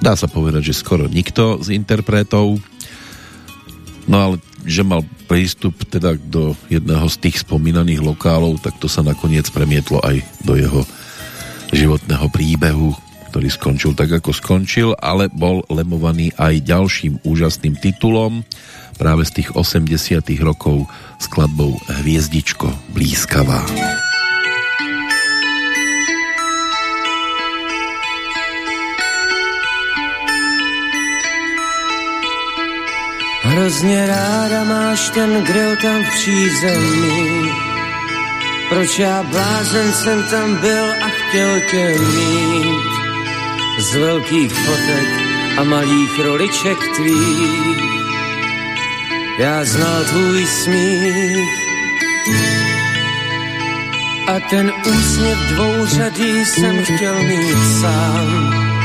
dá sa povedať, že skoro nikto z interpretov. No ale že mal prístup teda do jedného z tých spomínaných lokálov, tak to sa nakoniec premietlo aj do jeho životného príbehu, ktorý skončil tak, ako skončil, ale bol lemovaný aj ďalším úžasným titulom práve z tých 80 rokov skladbou Hviezdičko blízkavá. Hrozně ráda máš ten grill tam v přízemí. Proč já blázen jsem tam byl a chtěl tě mít. Z velkých fotek a malých roliček tvých. Já znal tvůj smích. A ten úsměv dvouřadý jsem chtěl mít sám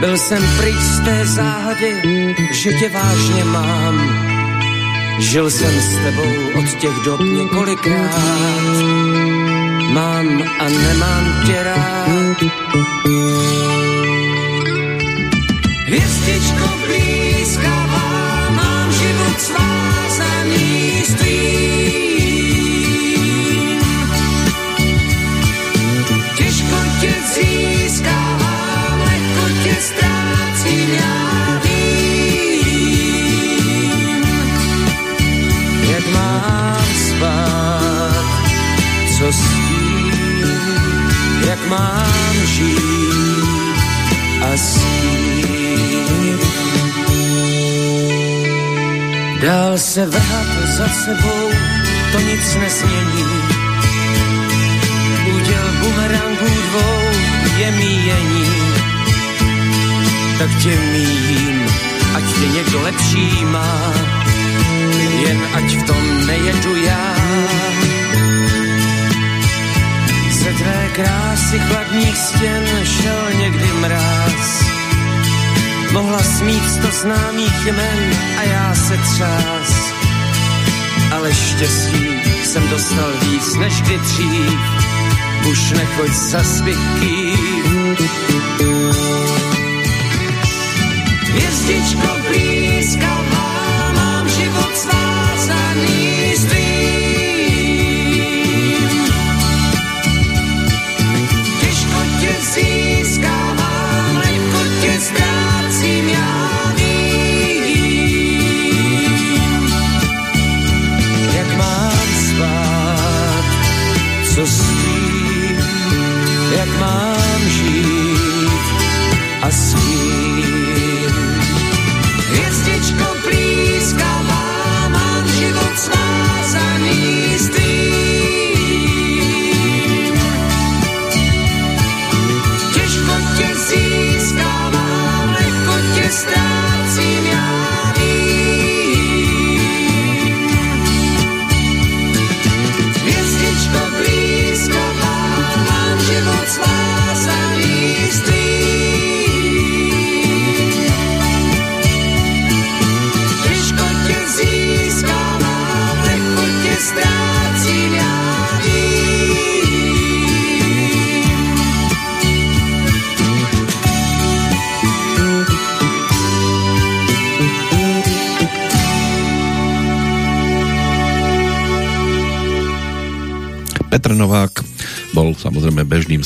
byl jsem pryč z té záhady, že tě vážně mám. Žil jsem s tebou od těch dob několikrát. Mám a nemám tě rád. Hvězdičko blízkavá, mám život svázaný já vím, jak mám spát, co s jak mám žít a s se vrhat za sebou, to nic nezmění. Uděl bumerangů dvou je míjení tak tě mým, ať tě někdo lepší má, jen ať v tom nejedu já. Ze tvé krásy chladných stěn šel někdy mráz, mohla smít sto známých jmen a já se třás. Ale štěstí jsem dostal víc než kdy dřív, už nechoď za svykým.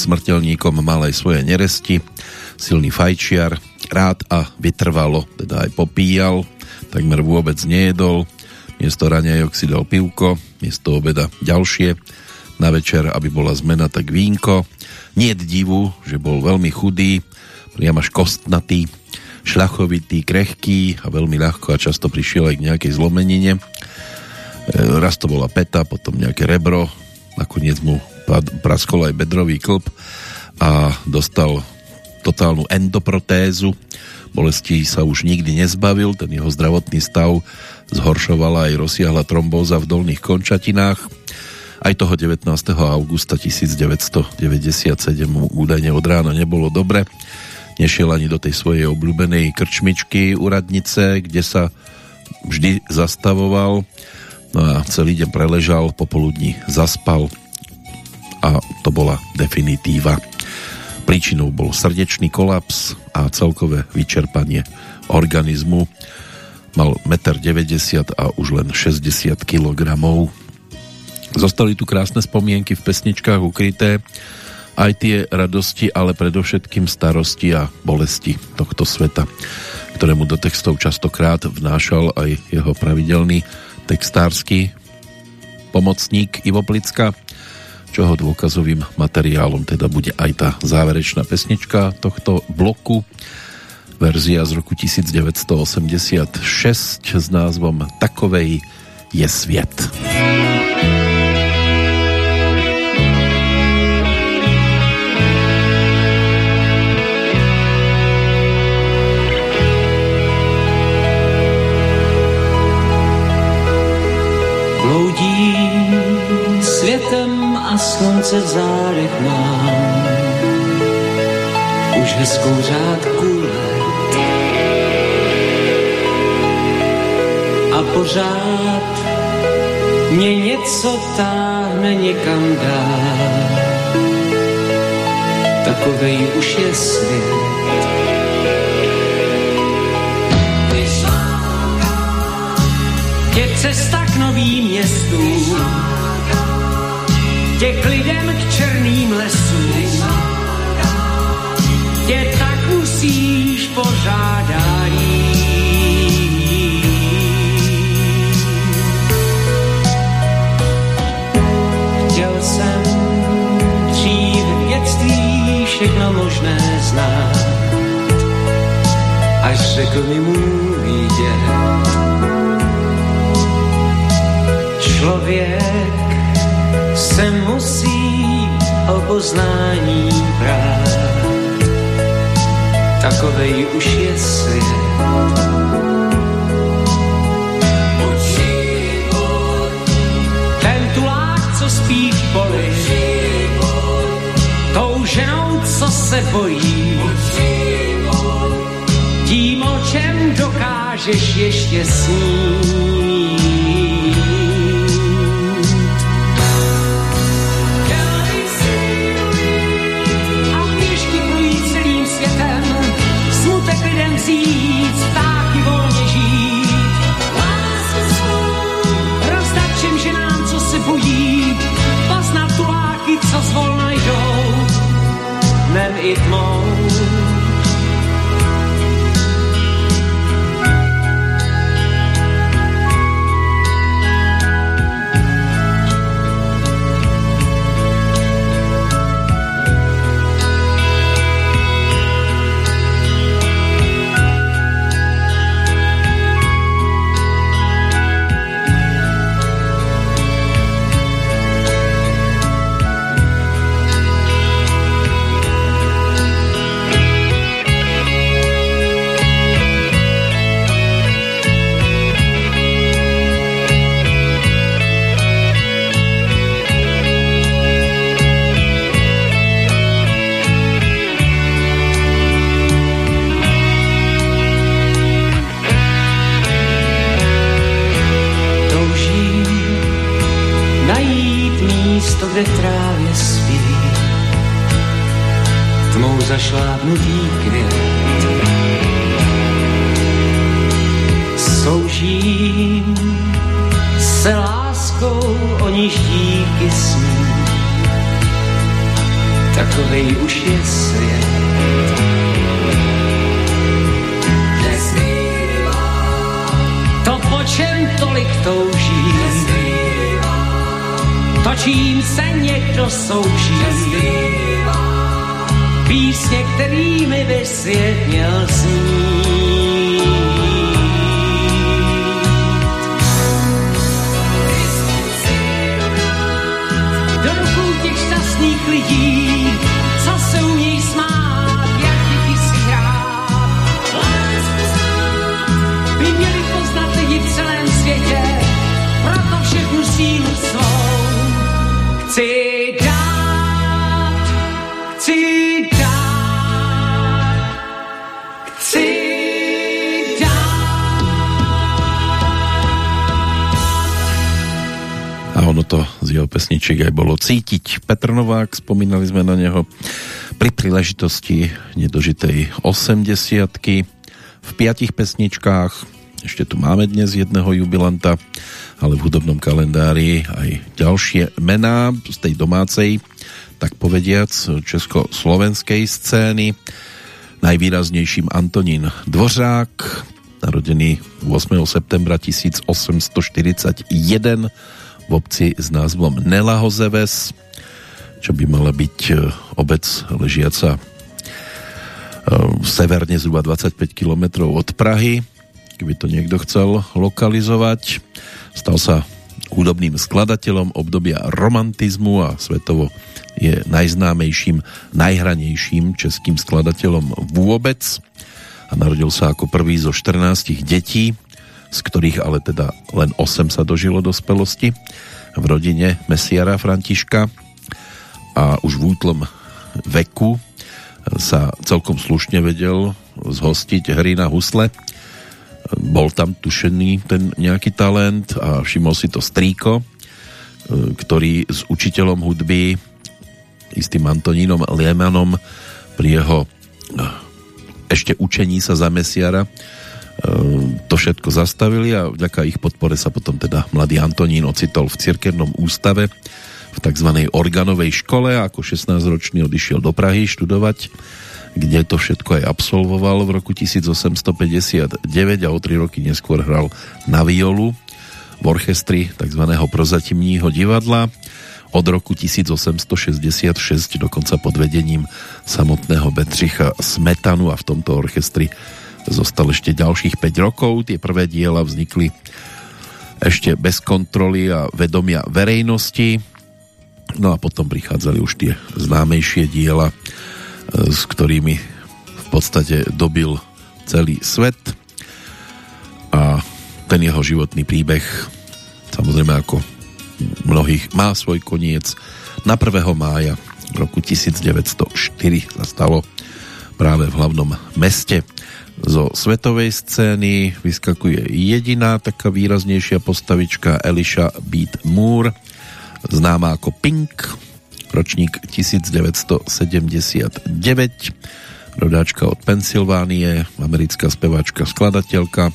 Smrteľníkom, mal svoje neresti, silný fajčiar, rád a vytrvalo, teda aj popíjal, takmer vôbec nejedol, miesto raňajok si dal pivko, miesto obeda ďalšie, na večer, aby bola zmena, tak vínko. Nie divu, že bol veľmi chudý, priam až kostnatý, šľachovitý, krehký a veľmi ľahko a často prišiel aj k nejakej zlomenine. E, raz to bola peta, potom nejaké rebro, nakoniec mu praskol aj bedrový klb a dostal totálnu endoprotézu. Bolesti sa už nikdy nezbavil, ten jeho zdravotný stav zhoršovala aj rozsiahla trombóza v dolných končatinách. Aj toho 19. augusta 1997 údajne od rána nebolo dobre nešiel ani do tej svojej obľúbenej krčmičky úradnice, kde sa vždy zastavoval no a celý deň preležal, popoludní zaspal a to bola definitíva. Príčinou bol srdečný kolaps a celkové vyčerpanie organizmu. Mal 1,90 m a už len 60 kg. Zostali tu krásne spomienky v pesničkách ukryté aj tie radosti, ale predovšetkým starosti a bolesti tohto sveta, ktorému do textov častokrát vnášal aj jeho pravidelný textársky pomocník Ivo Plicka, čoho dôkazovým materiálom teda bude aj tá záverečná pesnička tohto bloku, verzia z roku 1986 s názvom Takovej je sviet. Bloudí a slunce v zádech mám už hezkou řádku let. A pořád mě něco táhne někam dál. Takovej už je svět. Je cesta k novým městům, tě k lidem k černým lesům, tě tak musíš pořádat Chtěl jsem dřív v dětství všechno možné znát, až řekl mi můj děd, Člověk se musí o poznání brát, takovej už je svět. Co spí v tou ženou, co se bojí, tím, o čem dokážeš ještě snít. Dnem i zašlápnutý květ. Soužím se láskou, o níž díky sní. Takovej už je cítiť. Petr Novák, spomínali sme na neho pri príležitosti nedožitej 80 v piatich pesničkách. Ešte tu máme dnes jedného jubilanta, ale v hudobnom kalendári aj ďalšie mená z tej domácej, tak povediac, československej scény. Najvýraznejším Antonín Dvořák, narodený 8. septembra 1841 v obci s názvom Nelahozeves, čo by mala byť e, obec ležiaca e, severne zhruba 25 km od Prahy, keby to niekto chcel lokalizovať. Stal sa hudobným skladateľom obdobia romantizmu a svetovo je najznámejším, najhranejším českým skladateľom vôbec a narodil sa ako prvý zo 14 detí, z ktorých ale teda len 8 sa dožilo dospelosti v rodine Mesiara Františka a už v útlom veku sa celkom slušne vedel zhostiť hry na husle. Bol tam tušený ten nejaký talent a všimol si to strýko, ktorý s učiteľom hudby istým Antonínom Liemanom pri jeho ešte učení sa za Mesiara to všetko zastavili a vďaka ich podpore sa potom teda mladý Antonín ocitol v cirkevnom ústave v tzv. organovej škole a ako 16-ročný odišiel do Prahy študovať, kde to všetko aj absolvoval v roku 1859 a o tri roky neskôr hral na violu v orchestri tzv. prozatimního divadla od roku 1866 dokonca pod vedením samotného Bedřicha Smetanu a v tomto orchestri zostal ešte ďalších 5 rokov. Tie prvé diela vznikli ešte bez kontroly a vedomia verejnosti. No a potom prichádzali už tie známejšie diela, e, s ktorými v podstate dobil celý svet a ten jeho životný príbeh samozrejme ako mnohých má svoj koniec na 1. mája roku 1904 sa stalo práve v hlavnom meste zo svetovej scény vyskakuje jediná taká výraznejšia postavička Elisha Beat Moore, známa ako Pink, ročník 1979, rodáčka od Pensylvánie, americká speváčka, skladateľka,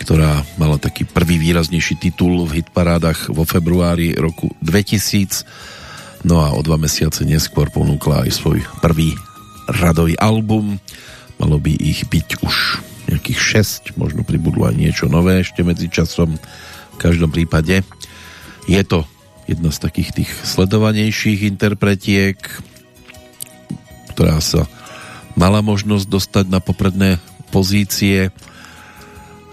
ktorá mala taký prvý výraznejší titul v hitparádach vo februári roku 2000, no a o dva mesiace neskôr ponúkla aj svoj prvý radový album, Malo by ich byť už nejakých 6, možno pribudlo aj niečo nové ešte medzi časom. V každom prípade je to jedna z takých tých sledovanejších interpretiek, ktorá sa mala možnosť dostať na popredné pozície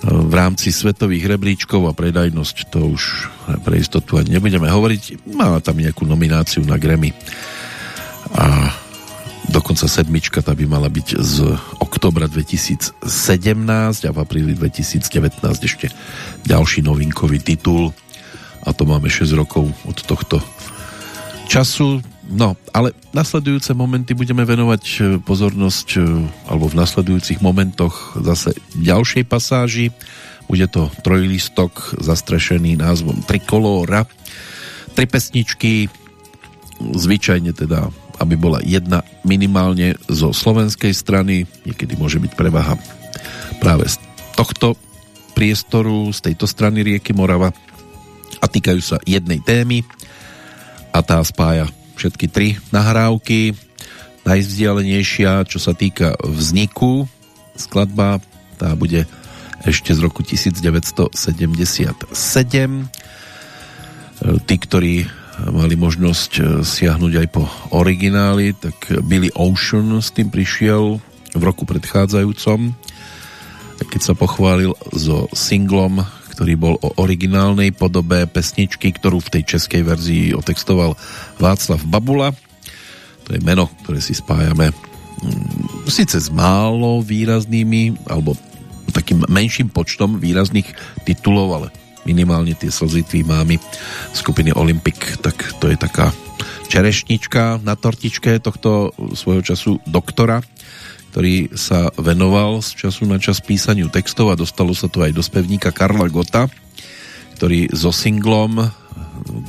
v rámci svetových rebríčkov a predajnosť to už pre istotu ani nebudeme hovoriť. Má tam nejakú nomináciu na Grammy a dokonca sedmička tá by mala byť z oktobra 2017 a v apríli 2019 ešte ďalší novinkový titul. A to máme 6 rokov od tohto času. No, ale nasledujúce momenty budeme venovať e, pozornosť e, alebo v nasledujúcich momentoch zase ďalšej pasáži. Bude to trojlistok zastrešený názvom Trikolóra. Tri pesničky zvyčajne teda aby bola jedna minimálne zo slovenskej strany, niekedy môže byť prevaha práve z tohto priestoru, z tejto strany rieky Morava a týkajú sa jednej témy a tá spája všetky tri nahrávky. Najvzdialenejšia, čo sa týka vzniku skladba, tá bude ešte z roku 1977. Tí, ktorí mali možnosť e, siahnuť aj po origináli, tak Billy Ocean s tým prišiel v roku predchádzajúcom, keď sa pochválil so singlom, ktorý bol o originálnej podobe pesničky, ktorú v tej českej verzii otextoval Václav Babula. To je meno, ktoré si spájame mm, síce s málo výraznými, alebo takým menším počtom výrazných titulov, ale minimálne tie slzy tvý mámy skupiny Olympic, tak to je taká čerešnička na tortičke tohto svojho času doktora, ktorý sa venoval z času na čas písaniu textov a dostalo sa to aj do spevníka Karla Gota, ktorý so singlom,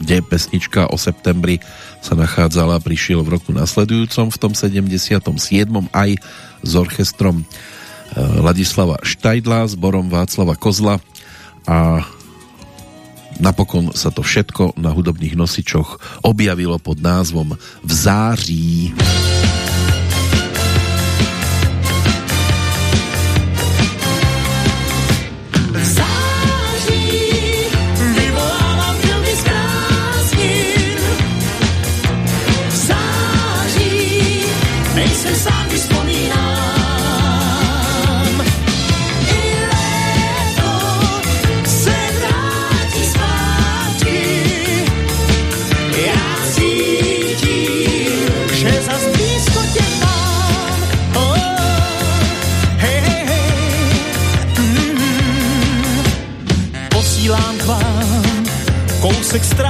kde pesnička o septembri sa nachádzala, prišiel v roku nasledujúcom v tom 77. aj s orchestrom eh, Ladislava Štajdla, zborom Václava Kozla a Napokon sa to všetko na hudobných nosičoch objavilo pod názvom V září. extraños.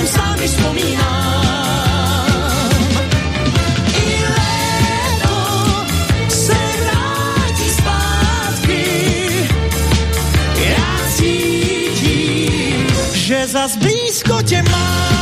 nejsem sám, když vzpomínám. zas blízko tě mám.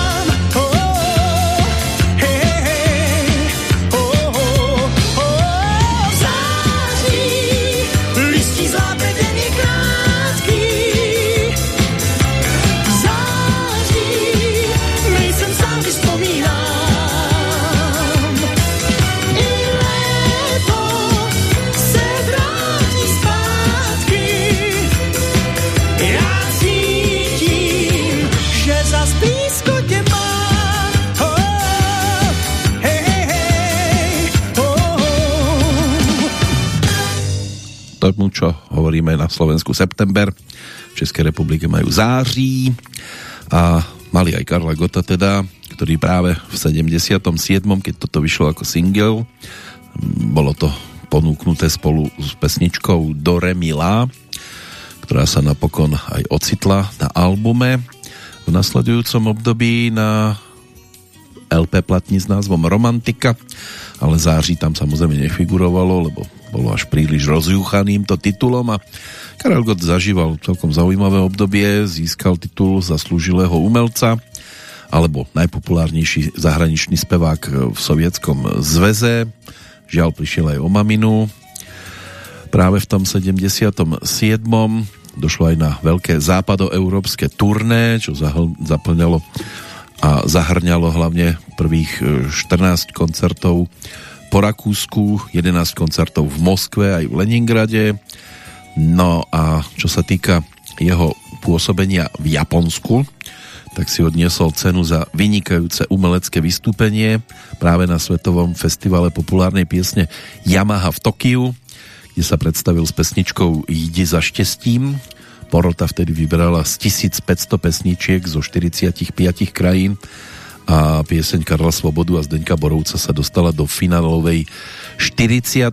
Slovensku september. V Českej republike majú září a mali aj Karla Gota teda, ktorý práve v 77. keď toto vyšlo ako single, bolo to ponúknuté spolu s pesničkou Dore Milá, ktorá sa napokon aj ocitla na albume. V nasledujúcom období na LP platní s názvom Romantika, ale září tam samozrejme nefigurovalo, lebo bolo až príliš rozjúchaným to titulom a Karel Gott zažíval celkom zaujímavé obdobie, získal titul zaslúžilého umelca alebo najpopulárnejší zahraničný spevák v sovietskom zveze. Žiaľ, prišiel aj o maminu. Práve v tom 77 došlo aj na veľké západoeurópske turné, čo zaplňalo a zahrňalo hlavne prvých 14 e, koncertov po Rakúsku, 11 koncertov v Moskve aj v Leningrade. No a čo sa týka jeho pôsobenia v Japonsku, tak si odniesol cenu za vynikajúce umelecké vystúpenie práve na Svetovom festivale populárnej piesne Yamaha v Tokiu, kde sa predstavil s pesničkou Jdi za štěstím. Porota vtedy vybrala z 1500 pesničiek zo 45 krajín a pieseň Karla Svobodu a Zdeňka Borovca sa dostala do finálovej 40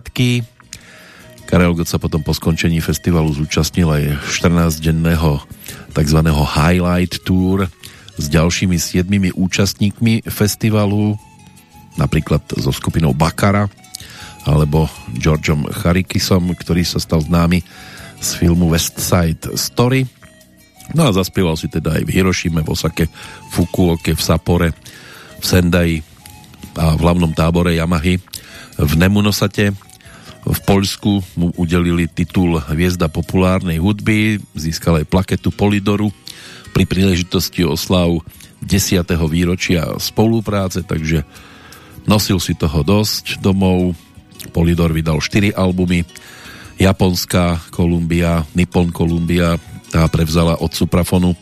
Karel Gott sa potom po skončení festivalu zúčastnil aj 14-denného tzv. Highlight Tour s ďalšími siedmimi účastníkmi festivalu, napríklad so skupinou Bakara, alebo Georgeom Charikisom, ktorý sa stal známy z filmu West Side Story. No a zaspieval si teda aj v Hirošime, v Osake, Fukuoke, v Sapore, v Sendai a v hlavnom tábore Yamahy v Nemunosate. V Poľsku mu udelili titul Hviezda populárnej hudby, získal aj plaketu Polidoru pri príležitosti oslav 10. výročia spolupráce, takže nosil si toho dosť domov, Polydor vydal 4 albumy, Japonská Kolumbia, Nippon Kolumbia, tá prevzala od Suprafonu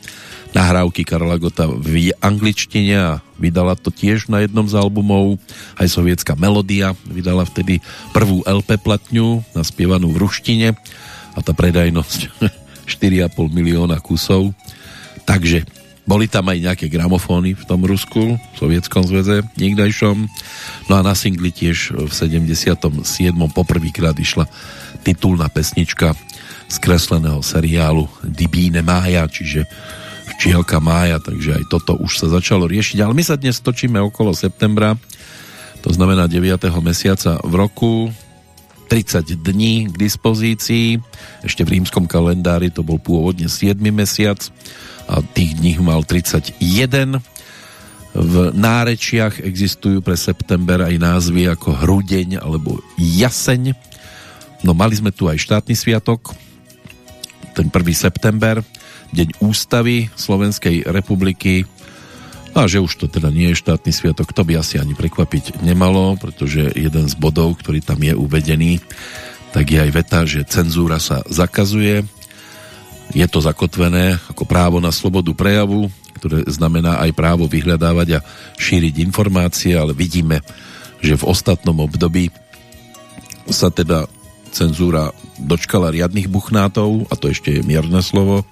nahrávky Karla Gota v angličtine a vydala to tiež na jednom z albumov. Aj sovietská melódia vydala vtedy prvú LP platňu naspievanú v ruštine a tá predajnosť 4,5 milióna kusov. Takže boli tam aj nejaké gramofóny v tom Rusku, v Sovietskom zväze niekdajšom. No a na singli tiež v 77. poprvýkrát išla titulná pesnička z kresleného seriálu Dibíne Mája, čiže Včielka Mája, takže aj toto už sa začalo riešiť. Ale my sa dnes točíme okolo septembra, to znamená 9. mesiaca v roku, 30 dní k dispozícii, ešte v rímskom kalendári to bol pôvodne 7 mesiac, a tých dní mal 31. V nárečiach existujú pre september aj názvy ako Hrudeň alebo Jaseň. No mali sme tu aj štátny sviatok, ten 1. september, deň ústavy Slovenskej republiky. A že už to teda nie je štátny sviatok, to by asi ani prekvapiť nemalo, pretože jeden z bodov, ktorý tam je uvedený, tak je aj veta, že cenzúra sa zakazuje je to zakotvené ako právo na slobodu prejavu, ktoré znamená aj právo vyhľadávať a šíriť informácie, ale vidíme, že v ostatnom období sa teda cenzúra dočkala riadnych buchnátov, a to ešte je mierne slovo,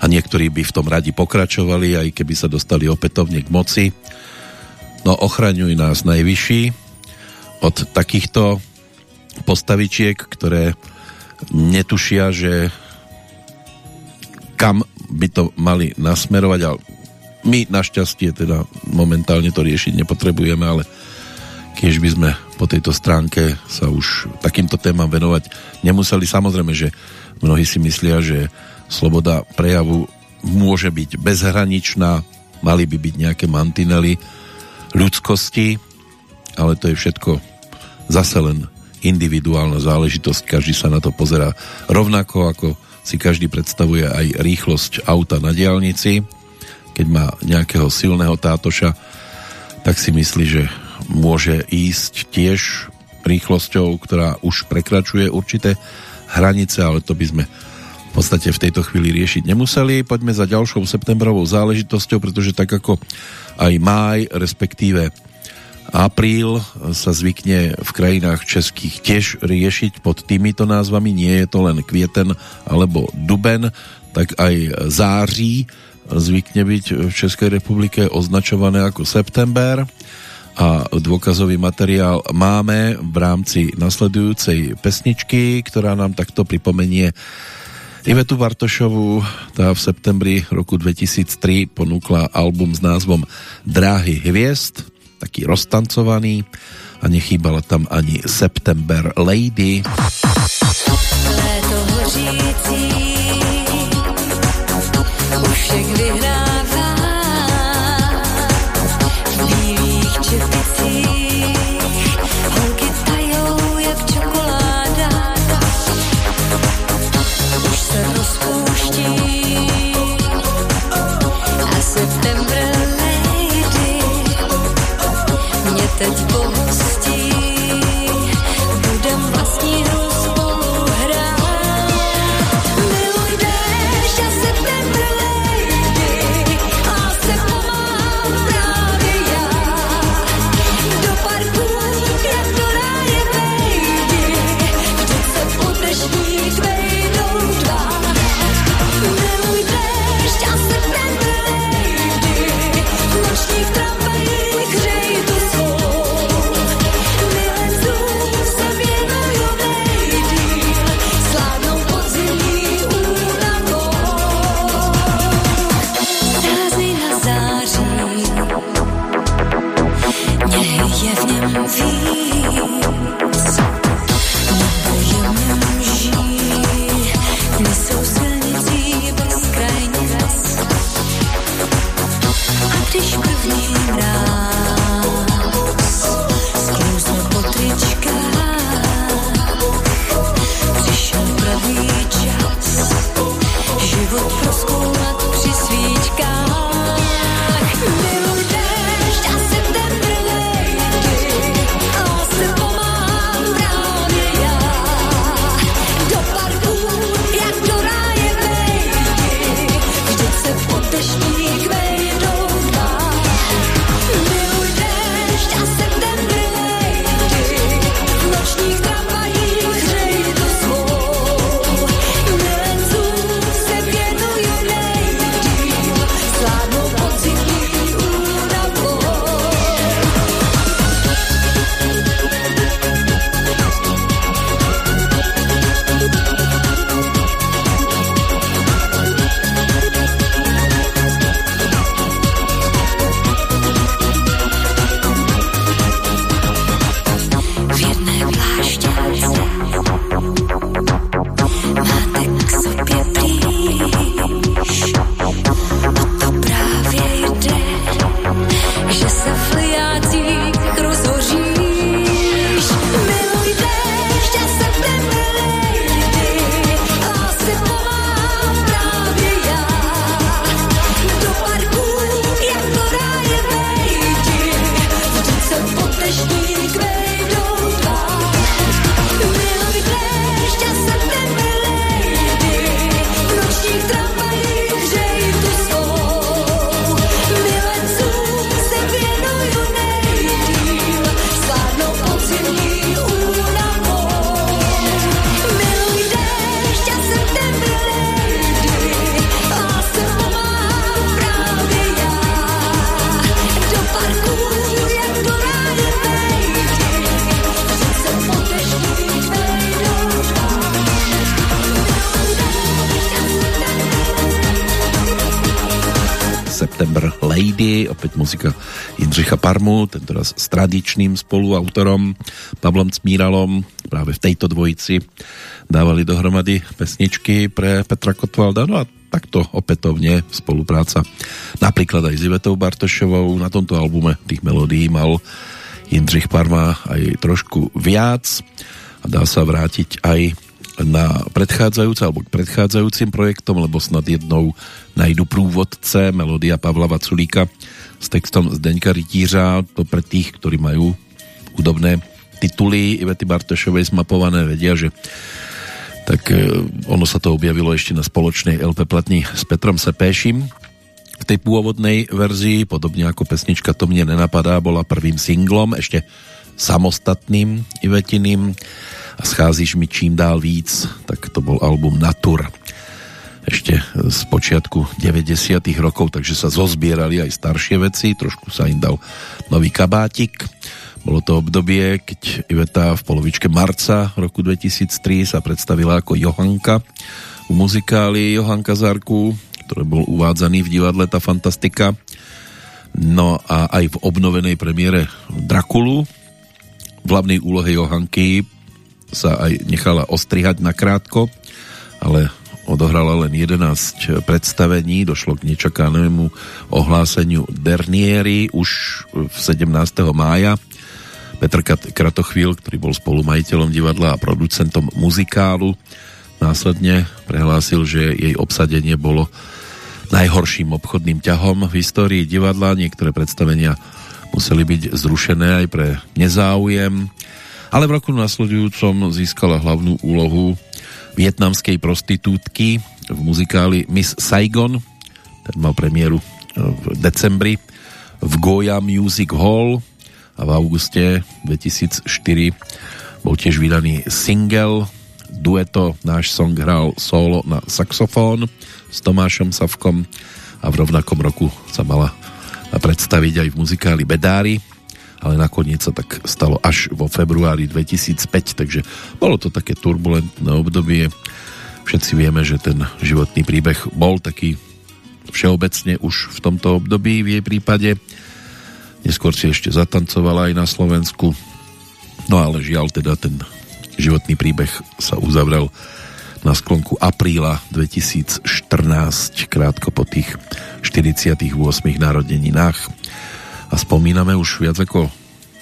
a niektorí by v tom radi pokračovali, aj keby sa dostali opätovne k moci. No ochraňuj nás najvyšší od takýchto postavičiek, ktoré netušia, že kam by to mali nasmerovať, ale my našťastie teda momentálne to riešiť nepotrebujeme, ale keď by sme po tejto stránke sa už takýmto témam venovať nemuseli. Samozrejme, že mnohí si myslia, že sloboda prejavu môže byť bezhraničná, mali by byť nejaké mantinely ľudskosti, ale to je všetko zase len individuálna záležitosť, každý sa na to pozera rovnako ako si každý predstavuje aj rýchlosť auta na diálnici. Keď má nejakého silného tátoša, tak si myslí, že môže ísť tiež rýchlosťou, ktorá už prekračuje určité hranice, ale to by sme v podstate v tejto chvíli riešiť nemuseli. Poďme za ďalšou septembrovou záležitosťou, pretože tak ako aj máj, respektíve Apríl sa zvykne v krajinách českých tiež riešiť pod týmito názvami. Nie je to len kvieten alebo duben, tak aj září zvykne byť v Českej republike označované ako september a dôkazový materiál máme v rámci nasledujúcej pesničky, ktorá nám takto pripomenie Ivetu Bartošovú, tá v septembri roku 2003 ponúkla album s názvom Dráhy hviezd, taký roztancovaný a nechýbala tam ani September Lady. Léto hořící, už teď pomůže. Všech vyhrál muzika Tentoraz s tradičným spoluautorom Pavlom Cmíralom. Práve v tejto dvojici dávali dohromady pesničky pre Petra Kotvalda. No a takto opätovne spolupráca napríklad aj s Ivetou Bartošovou. Na tomto albume tých melódií mal Jindřich Parma aj trošku viac a dá sa vrátiť aj na predchádzajúce alebo k predchádzajúcim projektom, lebo snad jednou najdu průvodce, melódia Pavla Vaculíka s textom Zdeňka Rytířa, to pre tých, ktorí majú údobné tituly Ivety Bartošovej zmapované, vedia, že tak e, ono sa to objavilo ešte na spoločnej LP platni s Petrom Sepéšim. V tej pôvodnej verzii, podobne ako pesnička To mne nenapadá, bola prvým singlom, ešte samostatným Ivetiným a scházíš mi čím dál víc, tak to bol album Natur. Ešte z počiatku 90. rokov, takže sa zozbierali aj staršie veci, trošku sa im dal nový kabátik. Bolo to obdobie, keď Iveta v polovičke marca roku 2003 sa predstavila ako Johanka v muzikáli Johanka Zárku, ktorý bol uvádzaný v divadle Ta Fantastika. No a aj v obnovenej premiére Drakulu v hlavnej úlohe Johanky sa aj nechala ostrihať nakrátko, ale odohrala len 11 predstavení, došlo k nečakanému ohláseniu Dernieri už v 17. mája. Petr Kratochvíl, ktorý bol spolumajiteľom divadla a producentom muzikálu, následne prehlásil, že jej obsadenie bolo najhorším obchodným ťahom v histórii divadla. Niektoré predstavenia museli byť zrušené aj pre nezáujem, ale v roku nasledujúcom získala hlavnú úlohu vietnamskej prostitútky v muzikáli Miss Saigon. Ten mal premiéru e, v decembri v Goya Music Hall a v auguste 2004 bol tiež vydaný single dueto náš song hral solo na saxofón s Tomášom Savkom a v rovnakom roku sa mala predstaviť aj v muzikáli Bedári ale nakoniec sa tak stalo až vo februári 2005, takže bolo to také turbulentné obdobie. Všetci vieme, že ten životný príbeh bol taký všeobecne už v tomto období v jej prípade. Neskôr si ešte zatancovala aj na Slovensku, no ale žiaľ teda ten životný príbeh sa uzavrel na sklonku apríla 2014, krátko po tých 48 narodeninách a spomíname už viac ako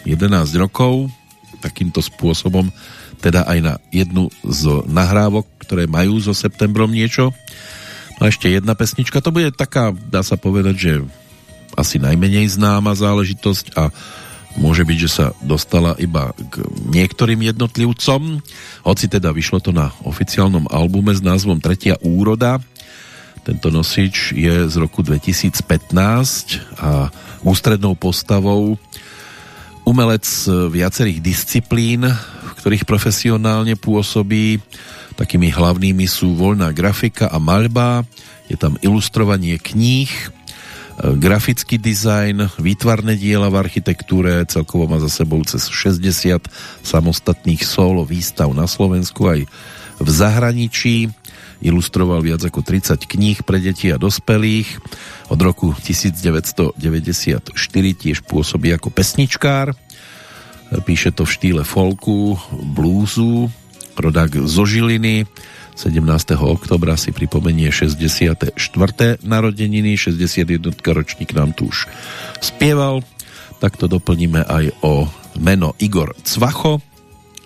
11 rokov takýmto spôsobom teda aj na jednu z nahrávok, ktoré majú so septembrom niečo. No a ešte jedna pesnička, to bude taká, dá sa povedať, že asi najmenej známa záležitosť a môže byť, že sa dostala iba k niektorým jednotlivcom, hoci teda vyšlo to na oficiálnom albume s názvom Tretia úroda. Tento nosič je z roku 2015 a ústrednou postavou. Umelec viacerých disciplín, v ktorých profesionálne pôsobí. Takými hlavnými sú voľná grafika a maľba, je tam ilustrovanie kníh, grafický dizajn, výtvarné diela v architektúre, celkovo má za sebou cez 60 samostatných solo výstav na Slovensku aj v zahraničí ilustroval viac ako 30 kníh pre deti a dospelých. Od roku 1994 tiež pôsobí ako pesničkár. Píše to v štýle folku, blúzu, rodák zo Žiliny. 17. oktobra si pripomenie 64. narodeniny, 61. ročník nám tu už spieval. Tak to doplníme aj o meno Igor Cvacho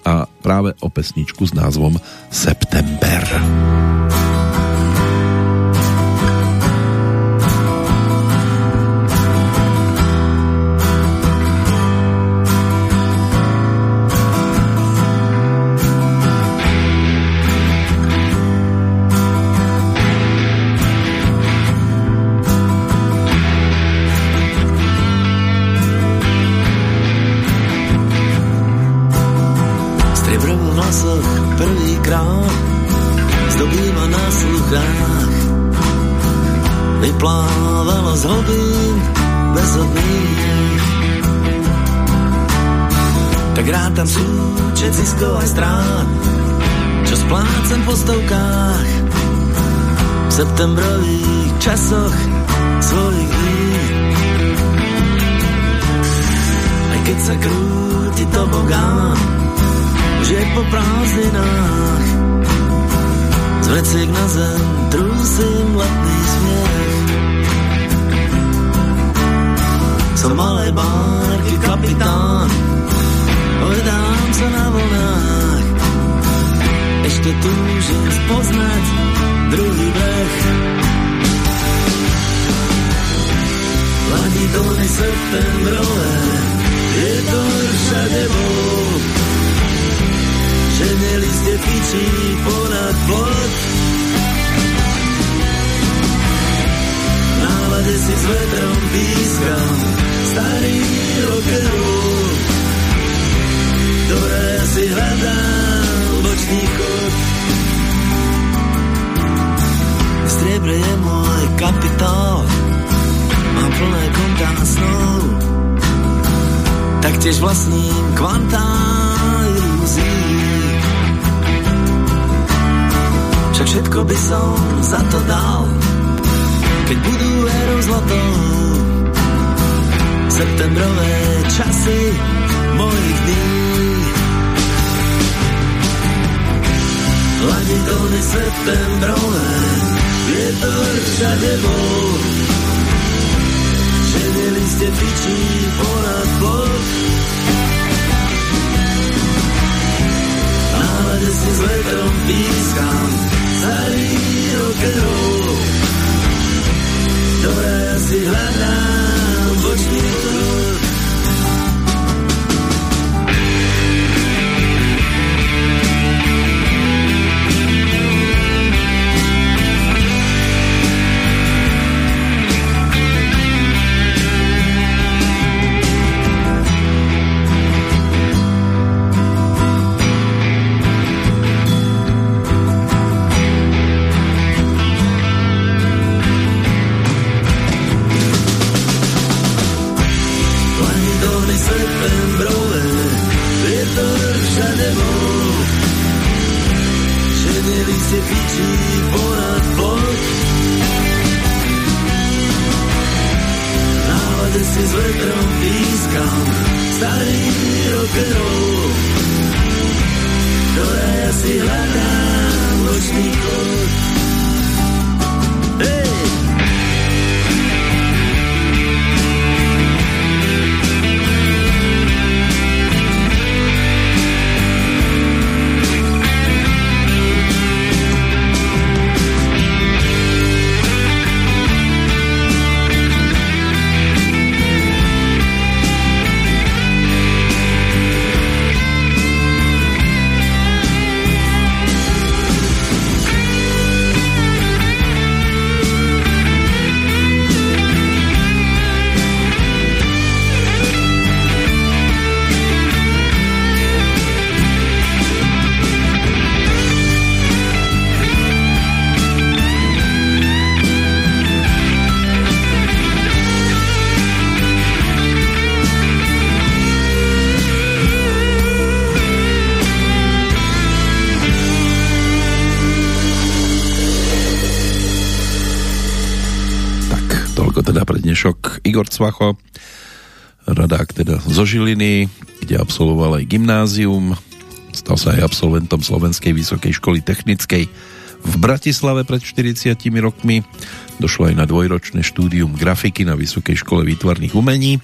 a práve o pesničku s názvom September. September. Septembrové, je to všade bol. Žene liste fičí vlastním kvantá ilúzií. Však všetko by som za to dal, keď budú érou zlatou. Septembrové časy mojich dní Ladidony septembrové, vietor všade bol. Šedeli ste fičí ponad plot. Si s vetrom pískam, starý rock'n'roll. Dobré si hľadám bočný krok. Cvacho, radák teda zo Žiliny, kde absolvoval aj gymnázium, stal sa aj absolventom Slovenskej vysokej školy technickej v Bratislave pred 40 rokmi. Došlo aj na dvojročné štúdium grafiky na Vysokej škole výtvarných umení.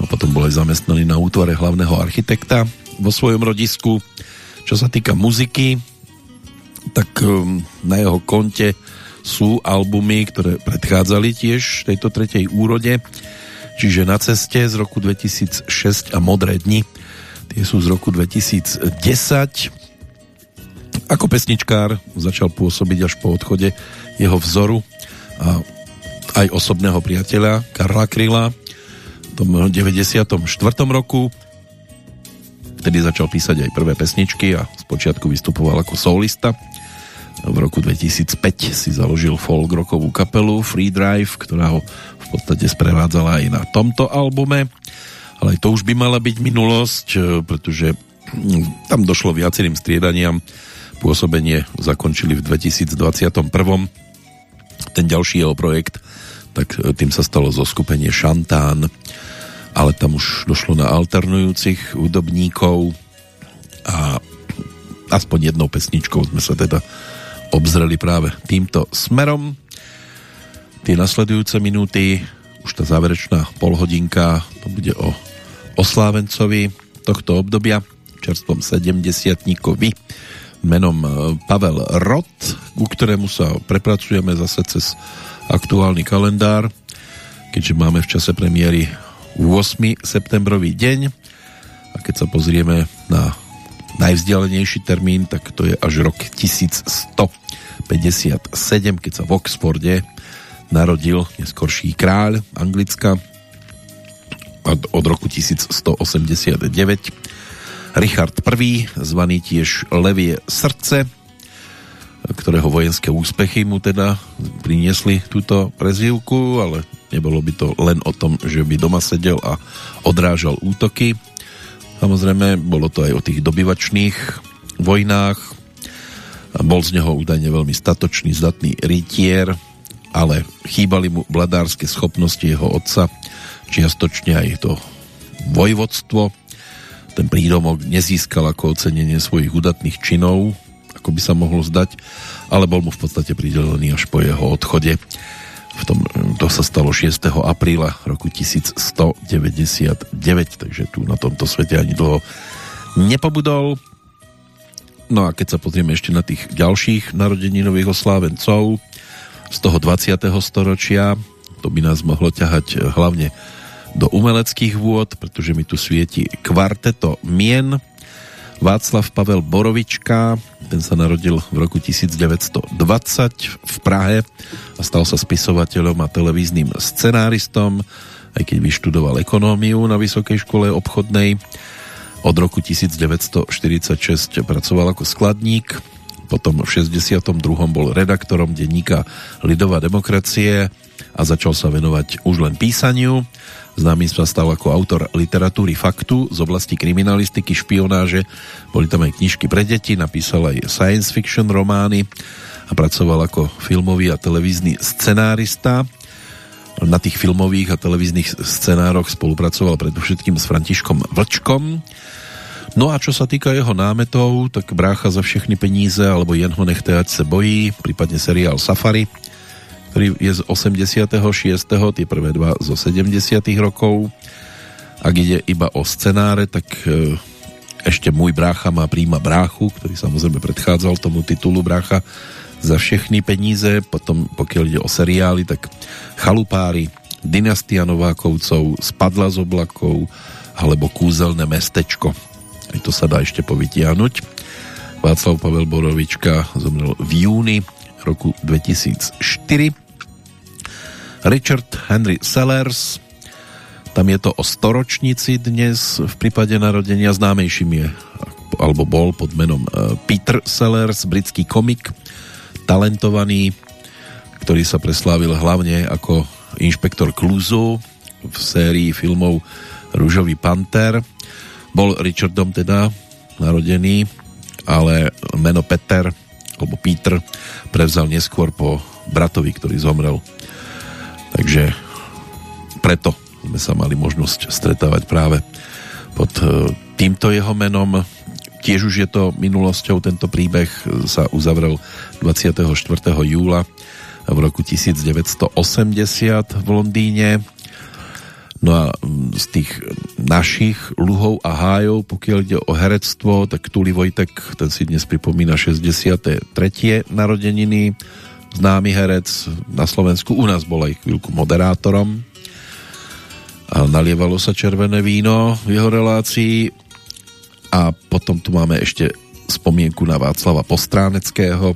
No a potom bol aj na útvare hlavného architekta vo svojom rodisku. Čo sa týka muziky, tak um, na jeho konte sú albumy, ktoré predchádzali tiež tejto tretej úrode, čiže Na ceste z roku 2006 a Modré dni, tie sú z roku 2010. Ako pesničkár začal pôsobiť až po odchode jeho vzoru a aj osobného priateľa Karla Kryla v tom 94. roku vtedy začal písať aj prvé pesničky a spočiatku vystupoval ako solista v roku 2005 si založil folk rockovú kapelu Free Drive, ktorá ho v podstate sprevádzala aj na tomto albume. Ale to už by mala byť minulosť, e, pretože hm, tam došlo viacerým striedaniam. Pôsobenie zakončili v 2021. Ten ďalší jeho projekt, tak e, tým sa stalo zoskupenie Šantán, ale tam už došlo na alternujúcich hudobníkov a aspoň jednou pesničkou sme sa teda obzreli práve týmto smerom. Tie nasledujúce minúty, už tá záverečná polhodinka, to bude o oslávencovi tohto obdobia, čerstvom 70 menom e, Pavel Rot, ku ktorému sa prepracujeme zase cez aktuálny kalendár, keďže máme v čase premiéry 8. septembrový deň a keď sa pozrieme na najvzdialenejší termín, tak to je až rok 1100 57, keď sa v Oxforde narodil neskorší kráľ Anglicka od roku 1189 Richard I, zvaný tiež Levie srdce, ktorého vojenské úspechy mu teda priniesli túto prezývku, ale nebolo by to len o tom, že by doma sedel a odrážal útoky. Samozrejme, bolo to aj o tých dobyvačných vojnách. Bol z neho údajne veľmi statočný, zdatný rytier, ale chýbali mu vladárske schopnosti jeho otca, čiastočne aj to vojvodstvo. Ten prídomok nezískal ako ocenenie svojich udatných činov, ako by sa mohlo zdať, ale bol mu v podstate pridelený až po jeho odchode. V tom, to sa stalo 6. apríla roku 1199, takže tu na tomto svete ani dlho nepobudol. No a keď sa pozrieme ešte na tých ďalších narodeninových oslávencov z toho 20. storočia, to by nás mohlo ťahať hlavne do umeleckých vôd, pretože mi tu svieti kvarteto Mien, Václav Pavel Borovička, ten sa narodil v roku 1920 v Prahe a stal sa spisovateľom a televíznym scenáristom, aj keď vyštudoval ekonómiu na Vysokej škole obchodnej. Od roku 1946 pracoval ako skladník, potom v 62. bol redaktorom denníka Lidová demokracie a začal sa venovať už len písaniu Známy sa stal ako autor literatúry faktu z oblasti kriminalistiky, špionáže. Boli tam aj knižky pre deti, napísal aj science fiction romány a pracoval ako filmový a televízny scenárista. Na tých filmových a televíznych scenároch spolupracoval predovšetkým s Františkom Vlčkom. No a čo sa týka jeho námetov, tak Brácha za všechny peníze alebo Jen ho nechte, ať se bojí, prípadne seriál Safari, ktorý je z 86. tie prvé dva zo 70. rokov. Ak ide iba o scenáre, tak e, ešte Môj brácha má príjma bráchu, ktorý samozrejme predchádzal tomu titulu brácha za všechny peníze. Potom pokiaľ ide o seriály, tak Chalupári, Dynastia Novákovcov, Spadla z oblakov alebo Kúzelné mestečko. Aj to sa dá ešte povytiahnuť. Václav Pavel Borovička zomrel v júni roku 2004 Richard Henry Sellers, tam je to o storočnici dnes, v prípade narodenia známejším je, alebo bol pod menom e, Peter Sellers, britský komik, talentovaný, ktorý sa preslávil hlavne ako inšpektor Kluzu v sérii filmov Rúžový panter. Bol Richardom teda narodený, ale meno Peter alebo Peter prevzal neskôr po bratovi, ktorý zomrel Takže preto sme sa mali možnosť stretávať práve pod e, týmto jeho menom. Tiež už je to minulosťou, tento príbeh sa uzavrel 24. júla v roku 1980 v Londýne. No a z tých našich luhov a hájov, pokiaľ ide o herectvo, tak Tuli Vojtek, ten si dnes pripomína 63. narodeniny známy herec na Slovensku. U nás bol aj chvíľku moderátorom a nalievalo sa červené víno v jeho relácii a potom tu máme ešte spomienku na Václava Postráneckého,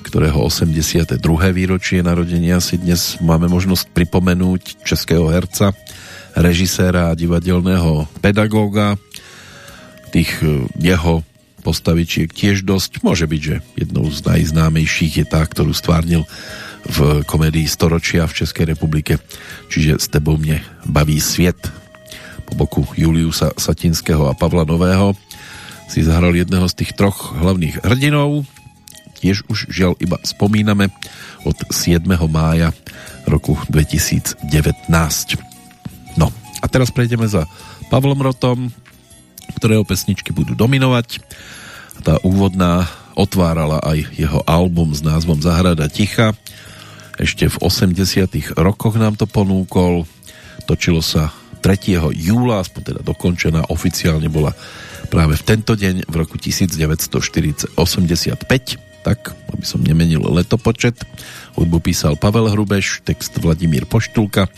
ktorého 82. výročie narodenia si dnes máme možnosť pripomenúť českého herca, režiséra a divadelného pedagóga. Tých eh, jeho postavičiek tiež dosť. Môže byť, že jednou z najznámejších je tá, ktorú stvárnil v komédii Storočia v Českej republike, čiže s tebou mne baví sviet. Po boku Juliusa Satinského a Pavla Nového si zahral jedného z tých troch hlavných hrdinov. Tiež už žiaľ iba spomíname od 7. mája roku 2019. No a teraz prejdeme za Pavlom Rotom, ktorého pesničky budú dominovať tá úvodná otvárala aj jeho album s názvom Zahrada ticha. Ešte v 80 rokoch nám to ponúkol. Točilo sa 3. júla, aspoň teda dokončená, oficiálne bola práve v tento deň v roku 1985, tak, aby som nemenil letopočet. Hudbu písal Pavel Hrubeš, text Vladimír Poštulka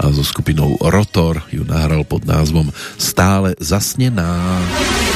a so skupinou Rotor ju nahral pod názvom Stále zasnená. Stále zasnená.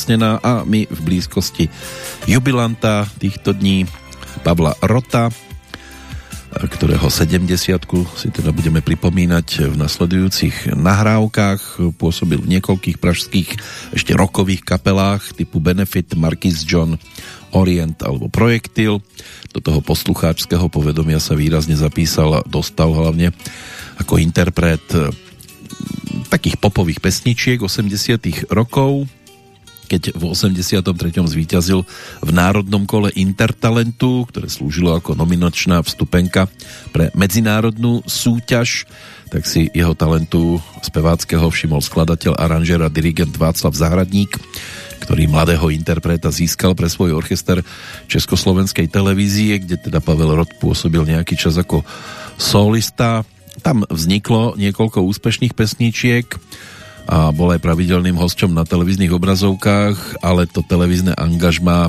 Zasnená a my v blízkosti jubilanta týchto dní Pavla Rota, ktorého 70 si teda budeme pripomínať v nasledujúcich nahrávkach. Pôsobil v niekoľkých pražských ešte rokových kapelách typu Benefit, Marquis John, Orient alebo Projektil. Do toho poslucháčského povedomia sa výrazne zapísal a dostal hlavne ako interpret takých popových pesničiek 80 rokov keď v 83. zvíťazil v národnom kole Intertalentu, ktoré slúžilo ako nominačná vstupenka pre medzinárodnú súťaž, tak si jeho talentu speváckého všimol skladateľ, aranžer a dirigent Václav Zahradník, ktorý mladého interpreta získal pre svoj orchester Československej televízie, kde teda Pavel Rod pôsobil nejaký čas ako solista. Tam vzniklo niekoľko úspešných pesničiek, a bol aj pravidelným hosťom na televíznych obrazovkách, ale to televízne angažma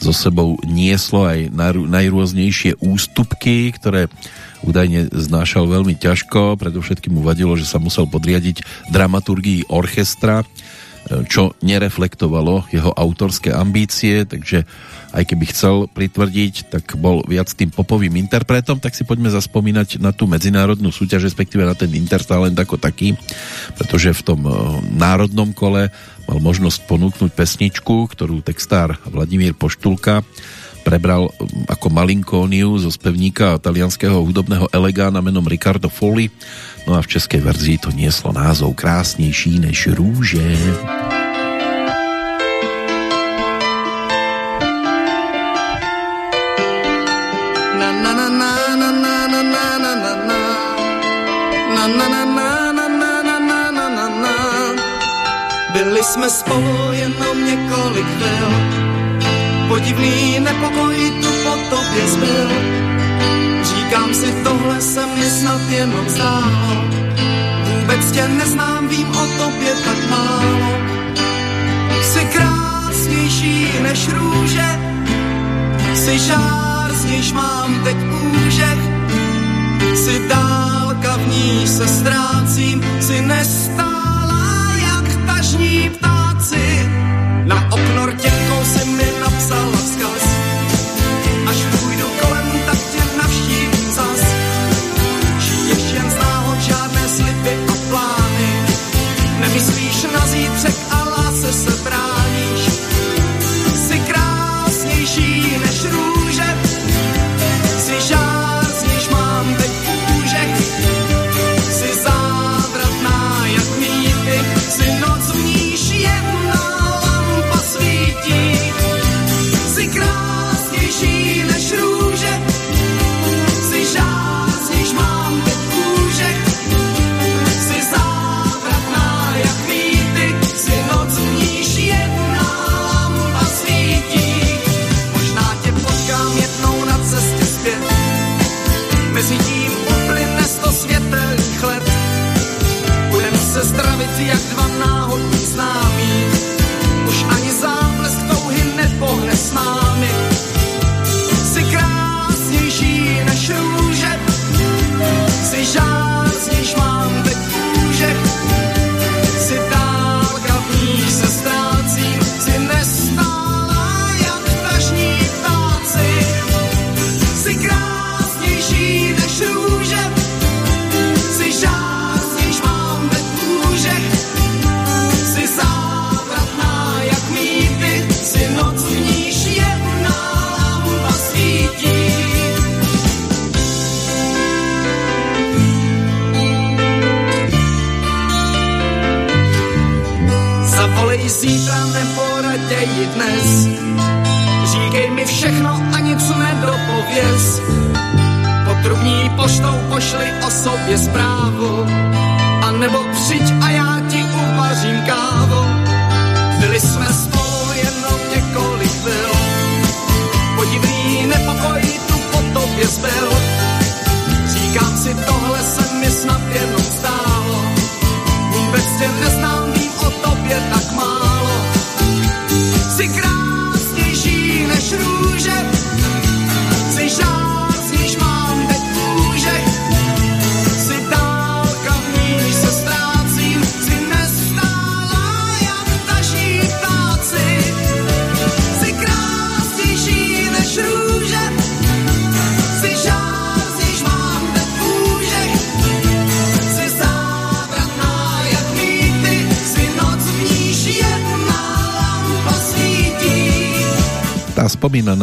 so sebou nieslo aj najrôznejšie ústupky, ktoré údajne znášal veľmi ťažko, predovšetkým mu že sa musel podriadiť dramaturgii orchestra, čo nereflektovalo jeho autorské ambície, takže aj keby chcel pritvrdiť, tak bol viac tým popovým interpretom, tak si poďme zaspomínať na tú medzinárodnú súťaž, respektíve na ten Intertalent ako taký, pretože v tom eh, národnom kole mal možnosť ponúknuť pesničku, ktorú textár Vladimír Poštulka prebral hm, ako malinkóniu zo spevníka talianského hudobného elegána menom Ricardo Folli. No a v českej verzii to nieslo názov Krásnější než rúže. Byli jsme spolu jenom několik chvil, podivný nepokoj tu po tobě zbyl. Říkám si, tohle se mi snad jenom zdálo, vůbec tě neznám, vím o tobě tak málo. Jsi krásnější než růže, jsi žár, z níž mám teď úžek, jsi dálka, v ní se ztrácím, jsi nestála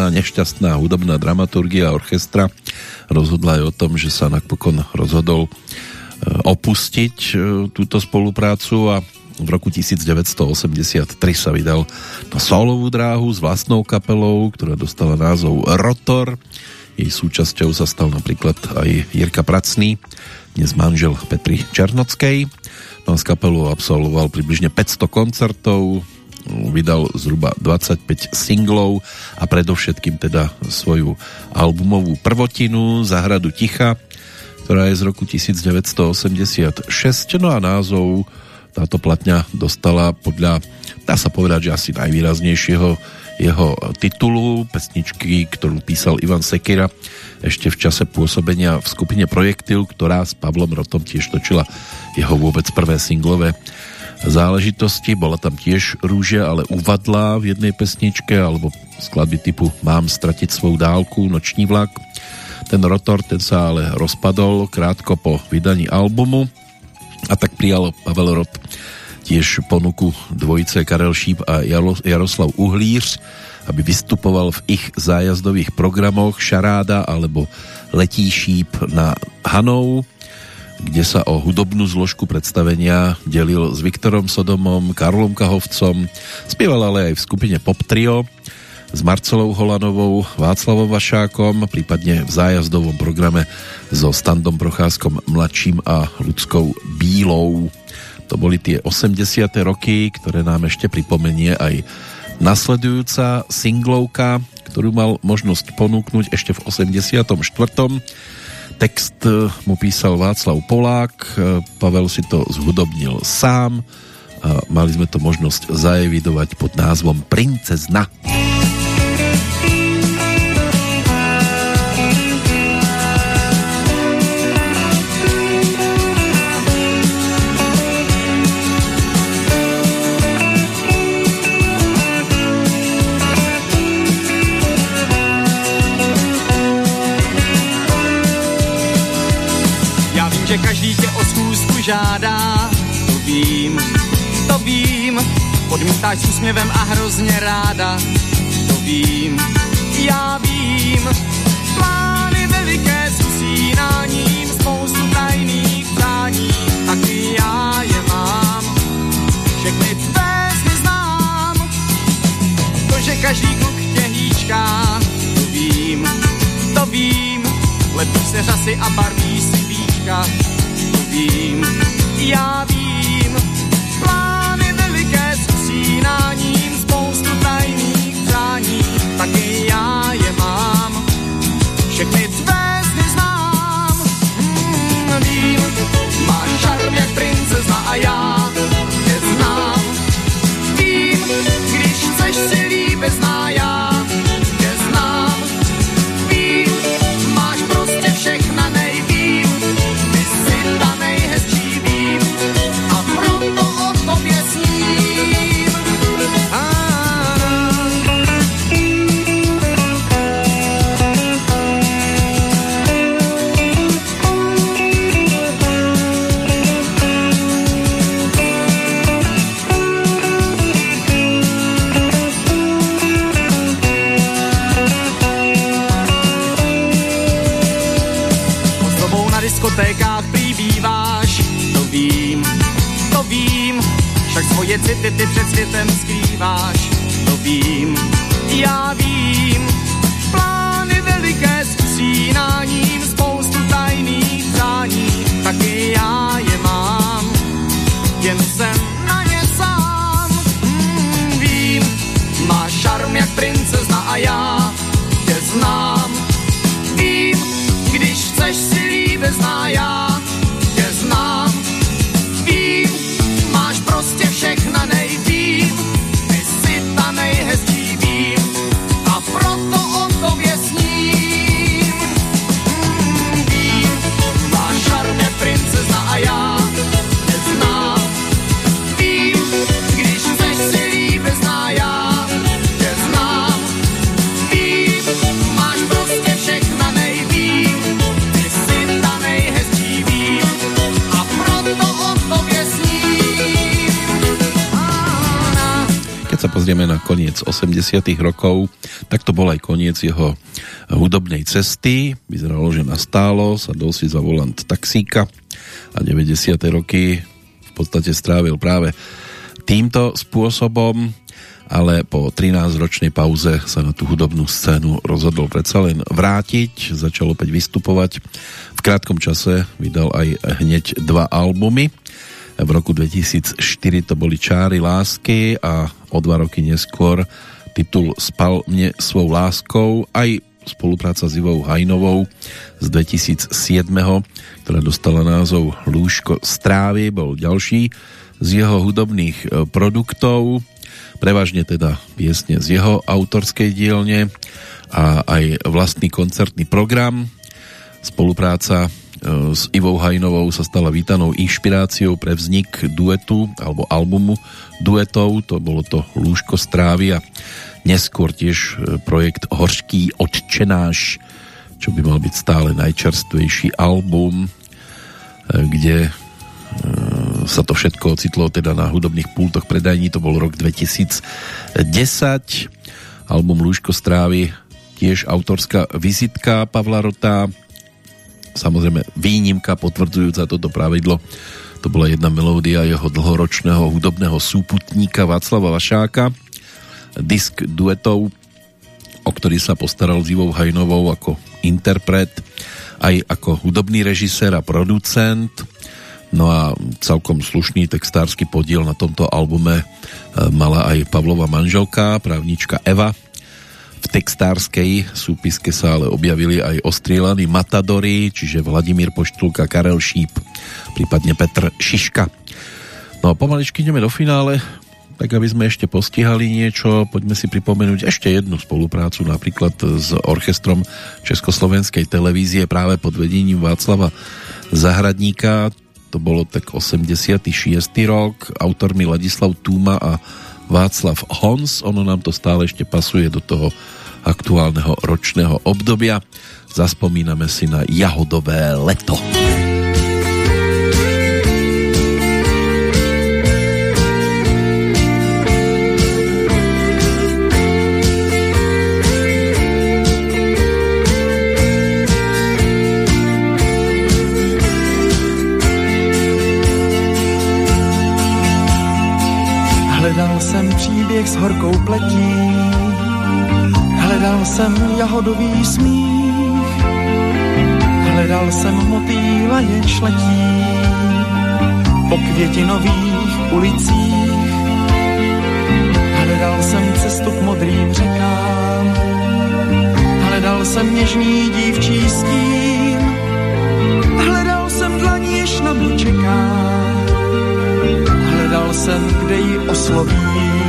spomínaná nešťastná hudobná dramaturgia orchestra rozhodla aj o tom, že sa napokon rozhodol e, opustiť e, túto spoluprácu a v roku 1983 sa vydal na solovú dráhu s vlastnou kapelou, ktorá dostala názov Rotor. Jej súčasťou sa stal napríklad aj Jirka Pracný, dnes manžel Petri Černockej. No s kapelou absolvoval približne 500 koncertov, vydal zhruba 25 singlov a predovšetkým teda svoju albumovú prvotinu Zahradu ticha, ktorá je z roku 1986. No a názov táto platňa dostala podľa, dá sa povedať, že asi najvýraznejšieho jeho titulu, pesničky, ktorú písal Ivan Sekira ešte v čase pôsobenia v skupine Projektil, ktorá s Pavlom Rotom tiež točila jeho vôbec prvé singlové záležitosti. Bola tam tiež rúžia, ale uvadlá v jednej pesničke, alebo skladby typu Mám stratiť svou dálku, Noční vlak. Ten rotor, ten sa ale rozpadol krátko po vydaní albumu a tak prijal Pavel Rot tiež ponuku dvojice Karel Šíp a Jaroslav Uhlíř, aby vystupoval v ich zájazdových programoch Šaráda alebo Letí šíp na Hanou kde sa o hudobnú zložku predstavenia delil s Viktorom Sodomom, Karlom Kahovcom, spieval ale aj v skupine Pop Trio s Marcelou Holanovou, Václavom Vašákom, prípadne v zájazdovom programe so Standom Procházkom mladším a ľudskou Bílou. To boli tie 80. roky, ktoré nám ešte pripomenie aj nasledujúca singlovka, ktorú mal možnosť ponúknuť ešte v 84 Text mu písal Václav Polák, e, Pavel si to zhudobnil sám a mali sme to možnosť zaevidovať pod názvom Princezna. Princezna. Žádá. To vím, to vím, odmítáš s úsměvem a hrozně ráda. To vím, já vím, plány veliké s usínáním, spoustu tajných přání, taky já je mám. Všechny tvé znám, to, že každý kluk tě hýčká, to vím, to vím, lepí se řasy a barví si víčka, vím, já vím, plány veliké s svoje city ty před světem skrýváš, to vím, já vím. Plány veliké s usínáním, spoustu tajných přání, taky já je mám. Jen jsem na ně sám, mm, vím, máš šarm jak princezna a já pozrieme na koniec 80 rokov, tak to bol aj koniec jeho hudobnej cesty. Vyzeralo, že nastálo, sadol si za volant taxíka a 90. roky v podstate strávil práve týmto spôsobom, ale po 13-ročnej pauze sa na tú hudobnú scénu rozhodol predsa len vrátiť, začal opäť vystupovať. V krátkom čase vydal aj hneď dva albumy. V roku 2004 to boli Čáry lásky a o dva roky neskôr titul Spal mne svou láskou aj spolupráca s Ivou Hajnovou z 2007, ktorá dostala názov Lúžko strávy, bol ďalší z jeho hudobných e, produktov, prevažne teda piesne z jeho autorskej dielne a aj vlastný koncertný program. Spolupráca s Ivou Hajnovou sa stala vítanou inšpiráciou pre vznik duetu alebo albumu duetov, to bolo to Lúžko strávy a neskôr tiež e, projekt Horšký odčenáš, čo by mal byť stále najčerstvejší album, e, kde sa to všetko ocitlo teda na hudobných pultoch predajní, to bol rok 2010 album Lúžko strávy tiež autorská vizitka Pavla Rota samozrejme výnimka potvrdzujúca toto pravidlo. To bola jedna melódia jeho dlhoročného hudobného súputníka Václava Vašáka. Disk duetov o ktorý sa postaral s Ivou Hajnovou ako interpret aj ako hudobný režisér a producent. No a celkom slušný textársky podiel na tomto albume e, mala aj Pavlova manželka, právnička Eva. V textárskej súpiske sa ale objavili aj ostrielaní Matadory, čiže Vladimír Poštulka, Karel Šíp, prípadne Petr Šiška. No a pomaličky ideme do finále, tak aby sme ešte postihali niečo, poďme si pripomenúť ešte jednu spoluprácu napríklad s orchestrom Československej televízie práve pod vedením Václava Zahradníka to bolo tak 86. rok, autormi Ladislav Túma a Václav Hons, ono nám to stále ešte pasuje do toho aktuálneho ročného obdobia. Zaspomíname si na jahodové leto. Příběh s horkou pletí, hledal jsem jahodový smích, hledal jsem motýla jenž letí. Po květinových ulicích. Hledal jsem cestu k modrým řekám, hledal jsem něžný dívčí stín, hledal jsem dlaní, jež na mě čeká hledal jsem, kde ji oslovím.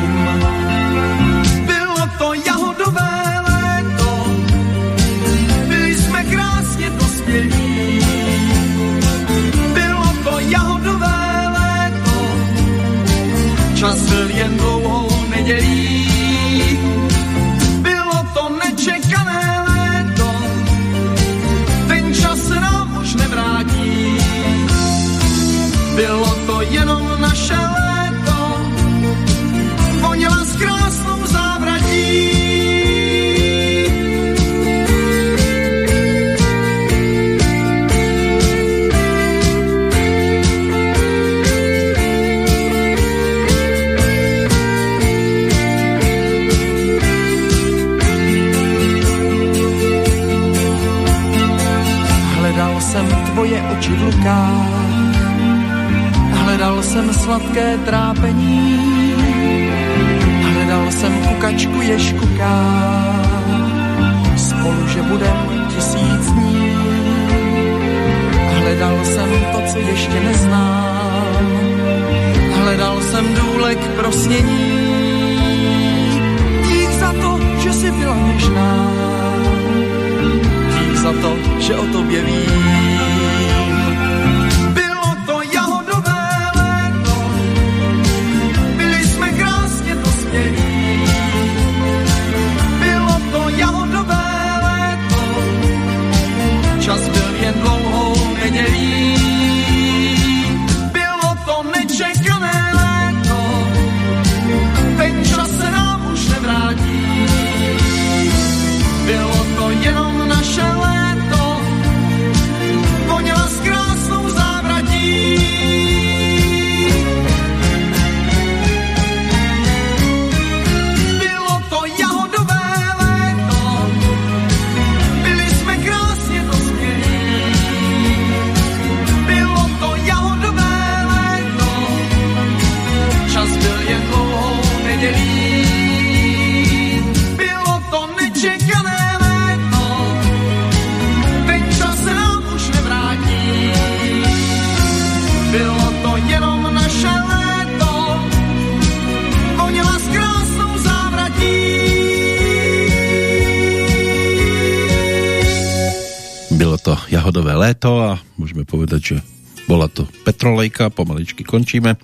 Čas povedať, že bola to Petrolejka, pomaličky končíme,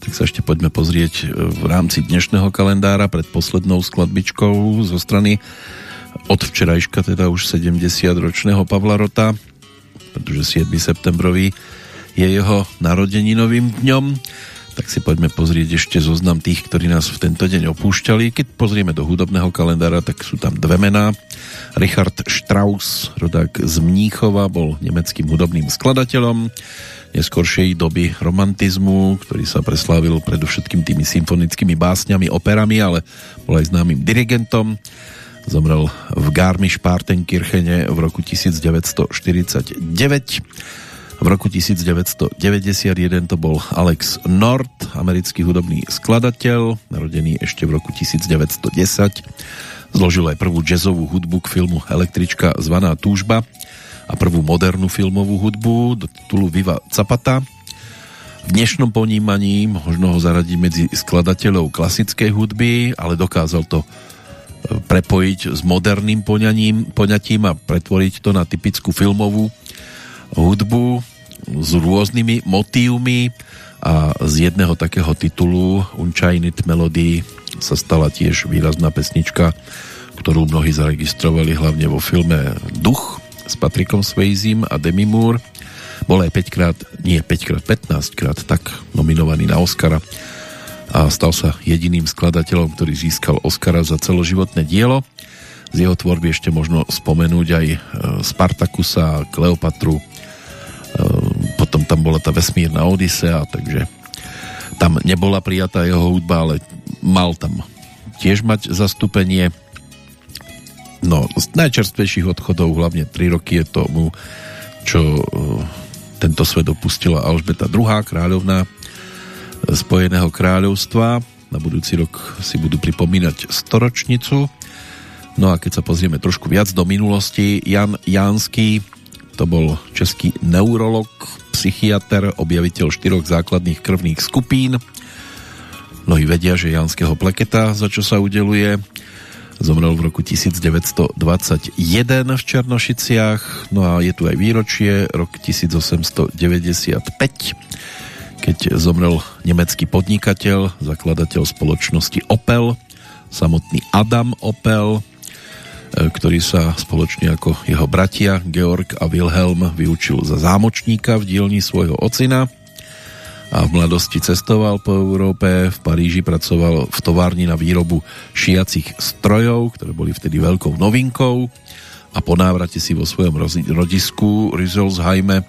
tak sa ešte poďme pozrieť v rámci dnešného kalendára pred poslednou skladbičkou zo strany od včerajška teda už 70 ročného Pavla Rota, pretože 7. septembrový je jeho narodeninovým dňom tak si poďme pozrieť ešte zoznam tých, ktorí nás v tento deň opúšťali. Keď pozrieme do hudobného kalendára, tak sú tam dve mená. Richard Strauss, rodák z Mníchova, bol nemeckým hudobným skladateľom neskoršej doby romantizmu, ktorý sa preslávil predovšetkým tými symfonickými básňami, operami, ale bol aj známym dirigentom. Zomrel v Garmisch-Partenkirchene v roku 1949. V roku 1991 to bol Alex Nord, americký hudobný skladateľ, narodený ešte v roku 1910. Zložil aj prvú jazzovú hudbu k filmu Električka zvaná Túžba a prvú modernú filmovú hudbu do titulu Viva Zapata. V dnešnom ponímaní možno ho zaradiť medzi skladateľov klasickej hudby, ale dokázal to prepojiť s moderným poňaním, poňatím a pretvoriť to na typickú filmovú hudbu s rôznymi motívmi a z jedného takého titulu Unchained Melody sa stala tiež výrazná pesnička, ktorú mnohí zaregistrovali hlavne vo filme Duch s Patrikom Swayzim a Demi Moore. Bol aj 5 krát, nie 5 krát, 15 krát tak nominovaný na Oscara a stal sa jediným skladateľom, ktorý získal Oscara za celoživotné dielo. Z jeho tvorby ešte možno spomenúť aj Spartakusa, Kleopatru, potom tam bola tá vesmírna Odisea, takže tam nebola prijatá jeho hudba, ale mal tam tiež mať zastúpenie. No, z najčerstvejších odchodov, hlavne 3 roky je tomu, čo tento svet opustila Alžbeta II, kráľovná Spojeného kráľovstva. Na budúci rok si budú pripomínať storočnicu. No a keď sa pozrieme trošku viac do minulosti, Jan Jánsky, to bol český neurolog, psychiatr, objaviteľ štyroch základných krvných skupín. Mnohí vedia, že Janského pleketa, za čo sa udeluje, zomrel v roku 1921 v Černošiciach, no a je tu aj výročie, rok 1895, keď zomrel nemecký podnikateľ, zakladateľ spoločnosti Opel, samotný Adam Opel, ktorý sa spoločne ako jeho bratia Georg a Wilhelm vyučil za zámočníka v dielni svojho ocina a v mladosti cestoval po Európe. V Paríži pracoval v továrni na výrobu šijacích strojov, ktoré boli vtedy veľkou novinkou a po návrate si vo svojom rodisku Rizolsheime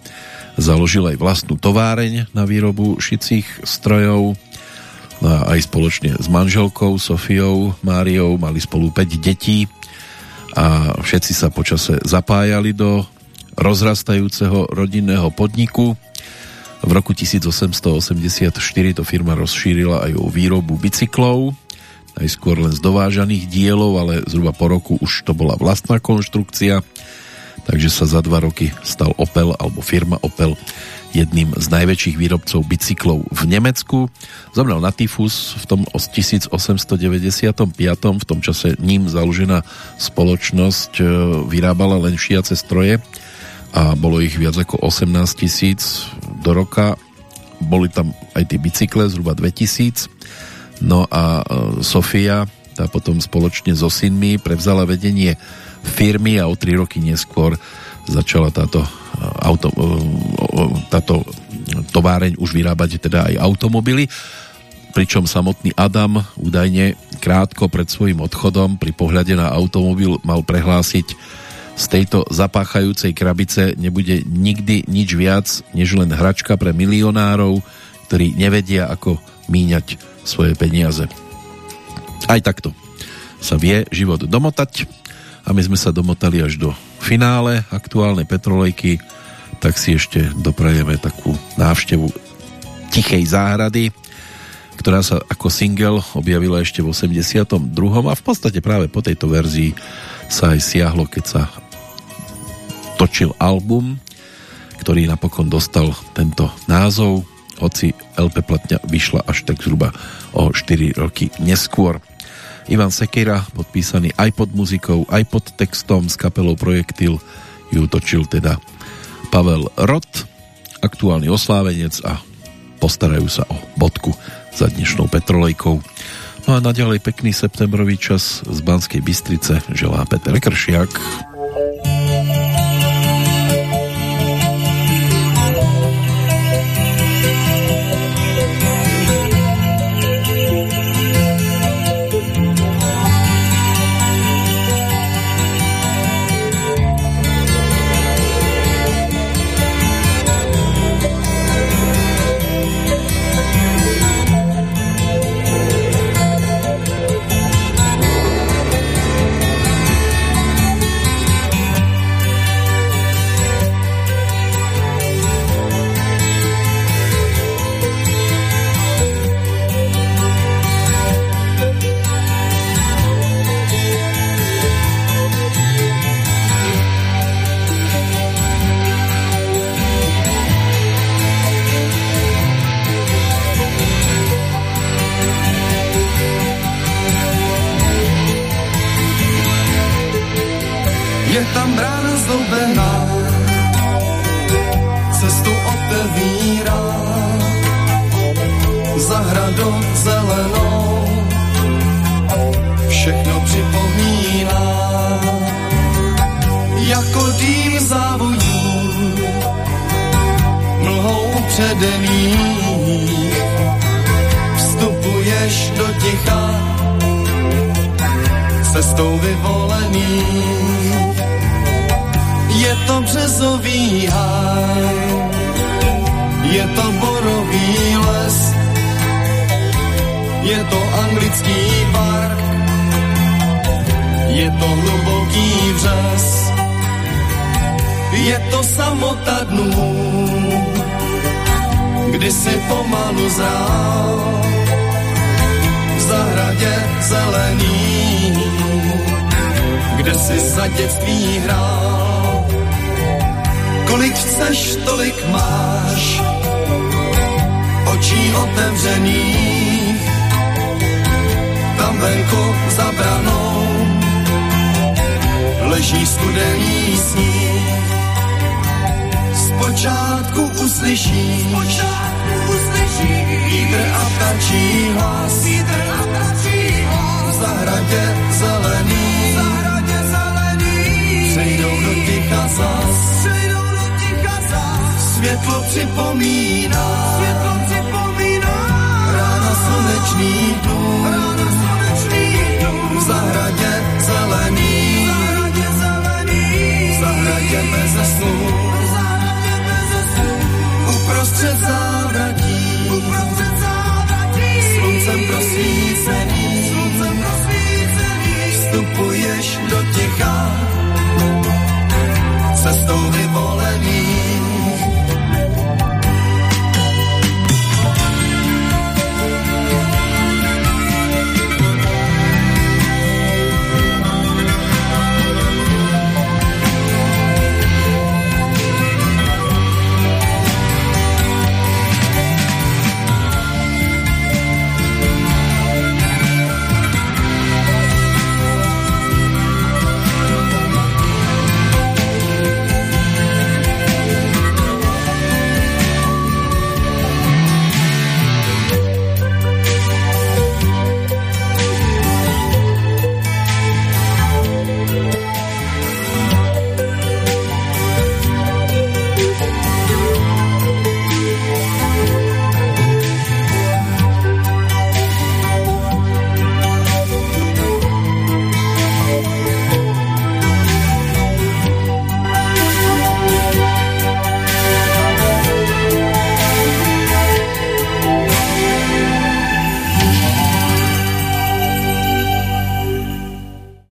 založil aj vlastnú továreň na výrobu šicích strojov a aj spoločne s manželkou Sofiou Máriou mali spolu 5 detí a všetci sa počase zapájali do rozrastajúceho rodinného podniku. V roku 1884 to firma rozšírila aj o výrobu bicyklov, najskôr len z dovážaných dielov, ale zhruba po roku už to bola vlastná konštrukcia, takže sa za dva roky stal Opel alebo firma Opel jedným z najväčších výrobcov bicyklov v Nemecku. Zomrel na tyfus v tom 1895. V tom čase ním založená spoločnosť e, vyrábala len šiace stroje a bolo ich viac ako 18 tisíc do roka. Boli tam aj tie bicykle, zhruba 2000 No a e, Sofia, tá potom spoločne so synmi prevzala vedenie firmy a o tri roky neskôr začala táto, e, auto, e, táto továreň už vyrábať teda aj automobily pričom samotný Adam údajne krátko pred svojim odchodom pri pohľade na automobil mal prehlásiť z tejto zapáchajúcej krabice nebude nikdy nič viac než len hračka pre milionárov, ktorí nevedia ako míňať svoje peniaze. Aj takto sa vie život domotať a my sme sa domotali až do finále aktuálnej Petrolejky, tak si ešte doprajeme takú návštevu Tichej záhrady, ktorá sa ako single objavila ešte v 82. a v podstate práve po tejto verzii sa aj siahlo, keď sa točil album, ktorý napokon dostal tento názov hoci LP platňa vyšla až tak zhruba o 4 roky neskôr. Ivan Sekera, podpísaný aj pod muzikou, aj pod textom s kapelou Projektil, ju točil teda Pavel Rot, aktuálny oslávenec a postarajú sa o bodku za dnešnou petrolejkou. No a naďalej pekný septembrový čas z Banskej Bystrice želá Peter Kršiak.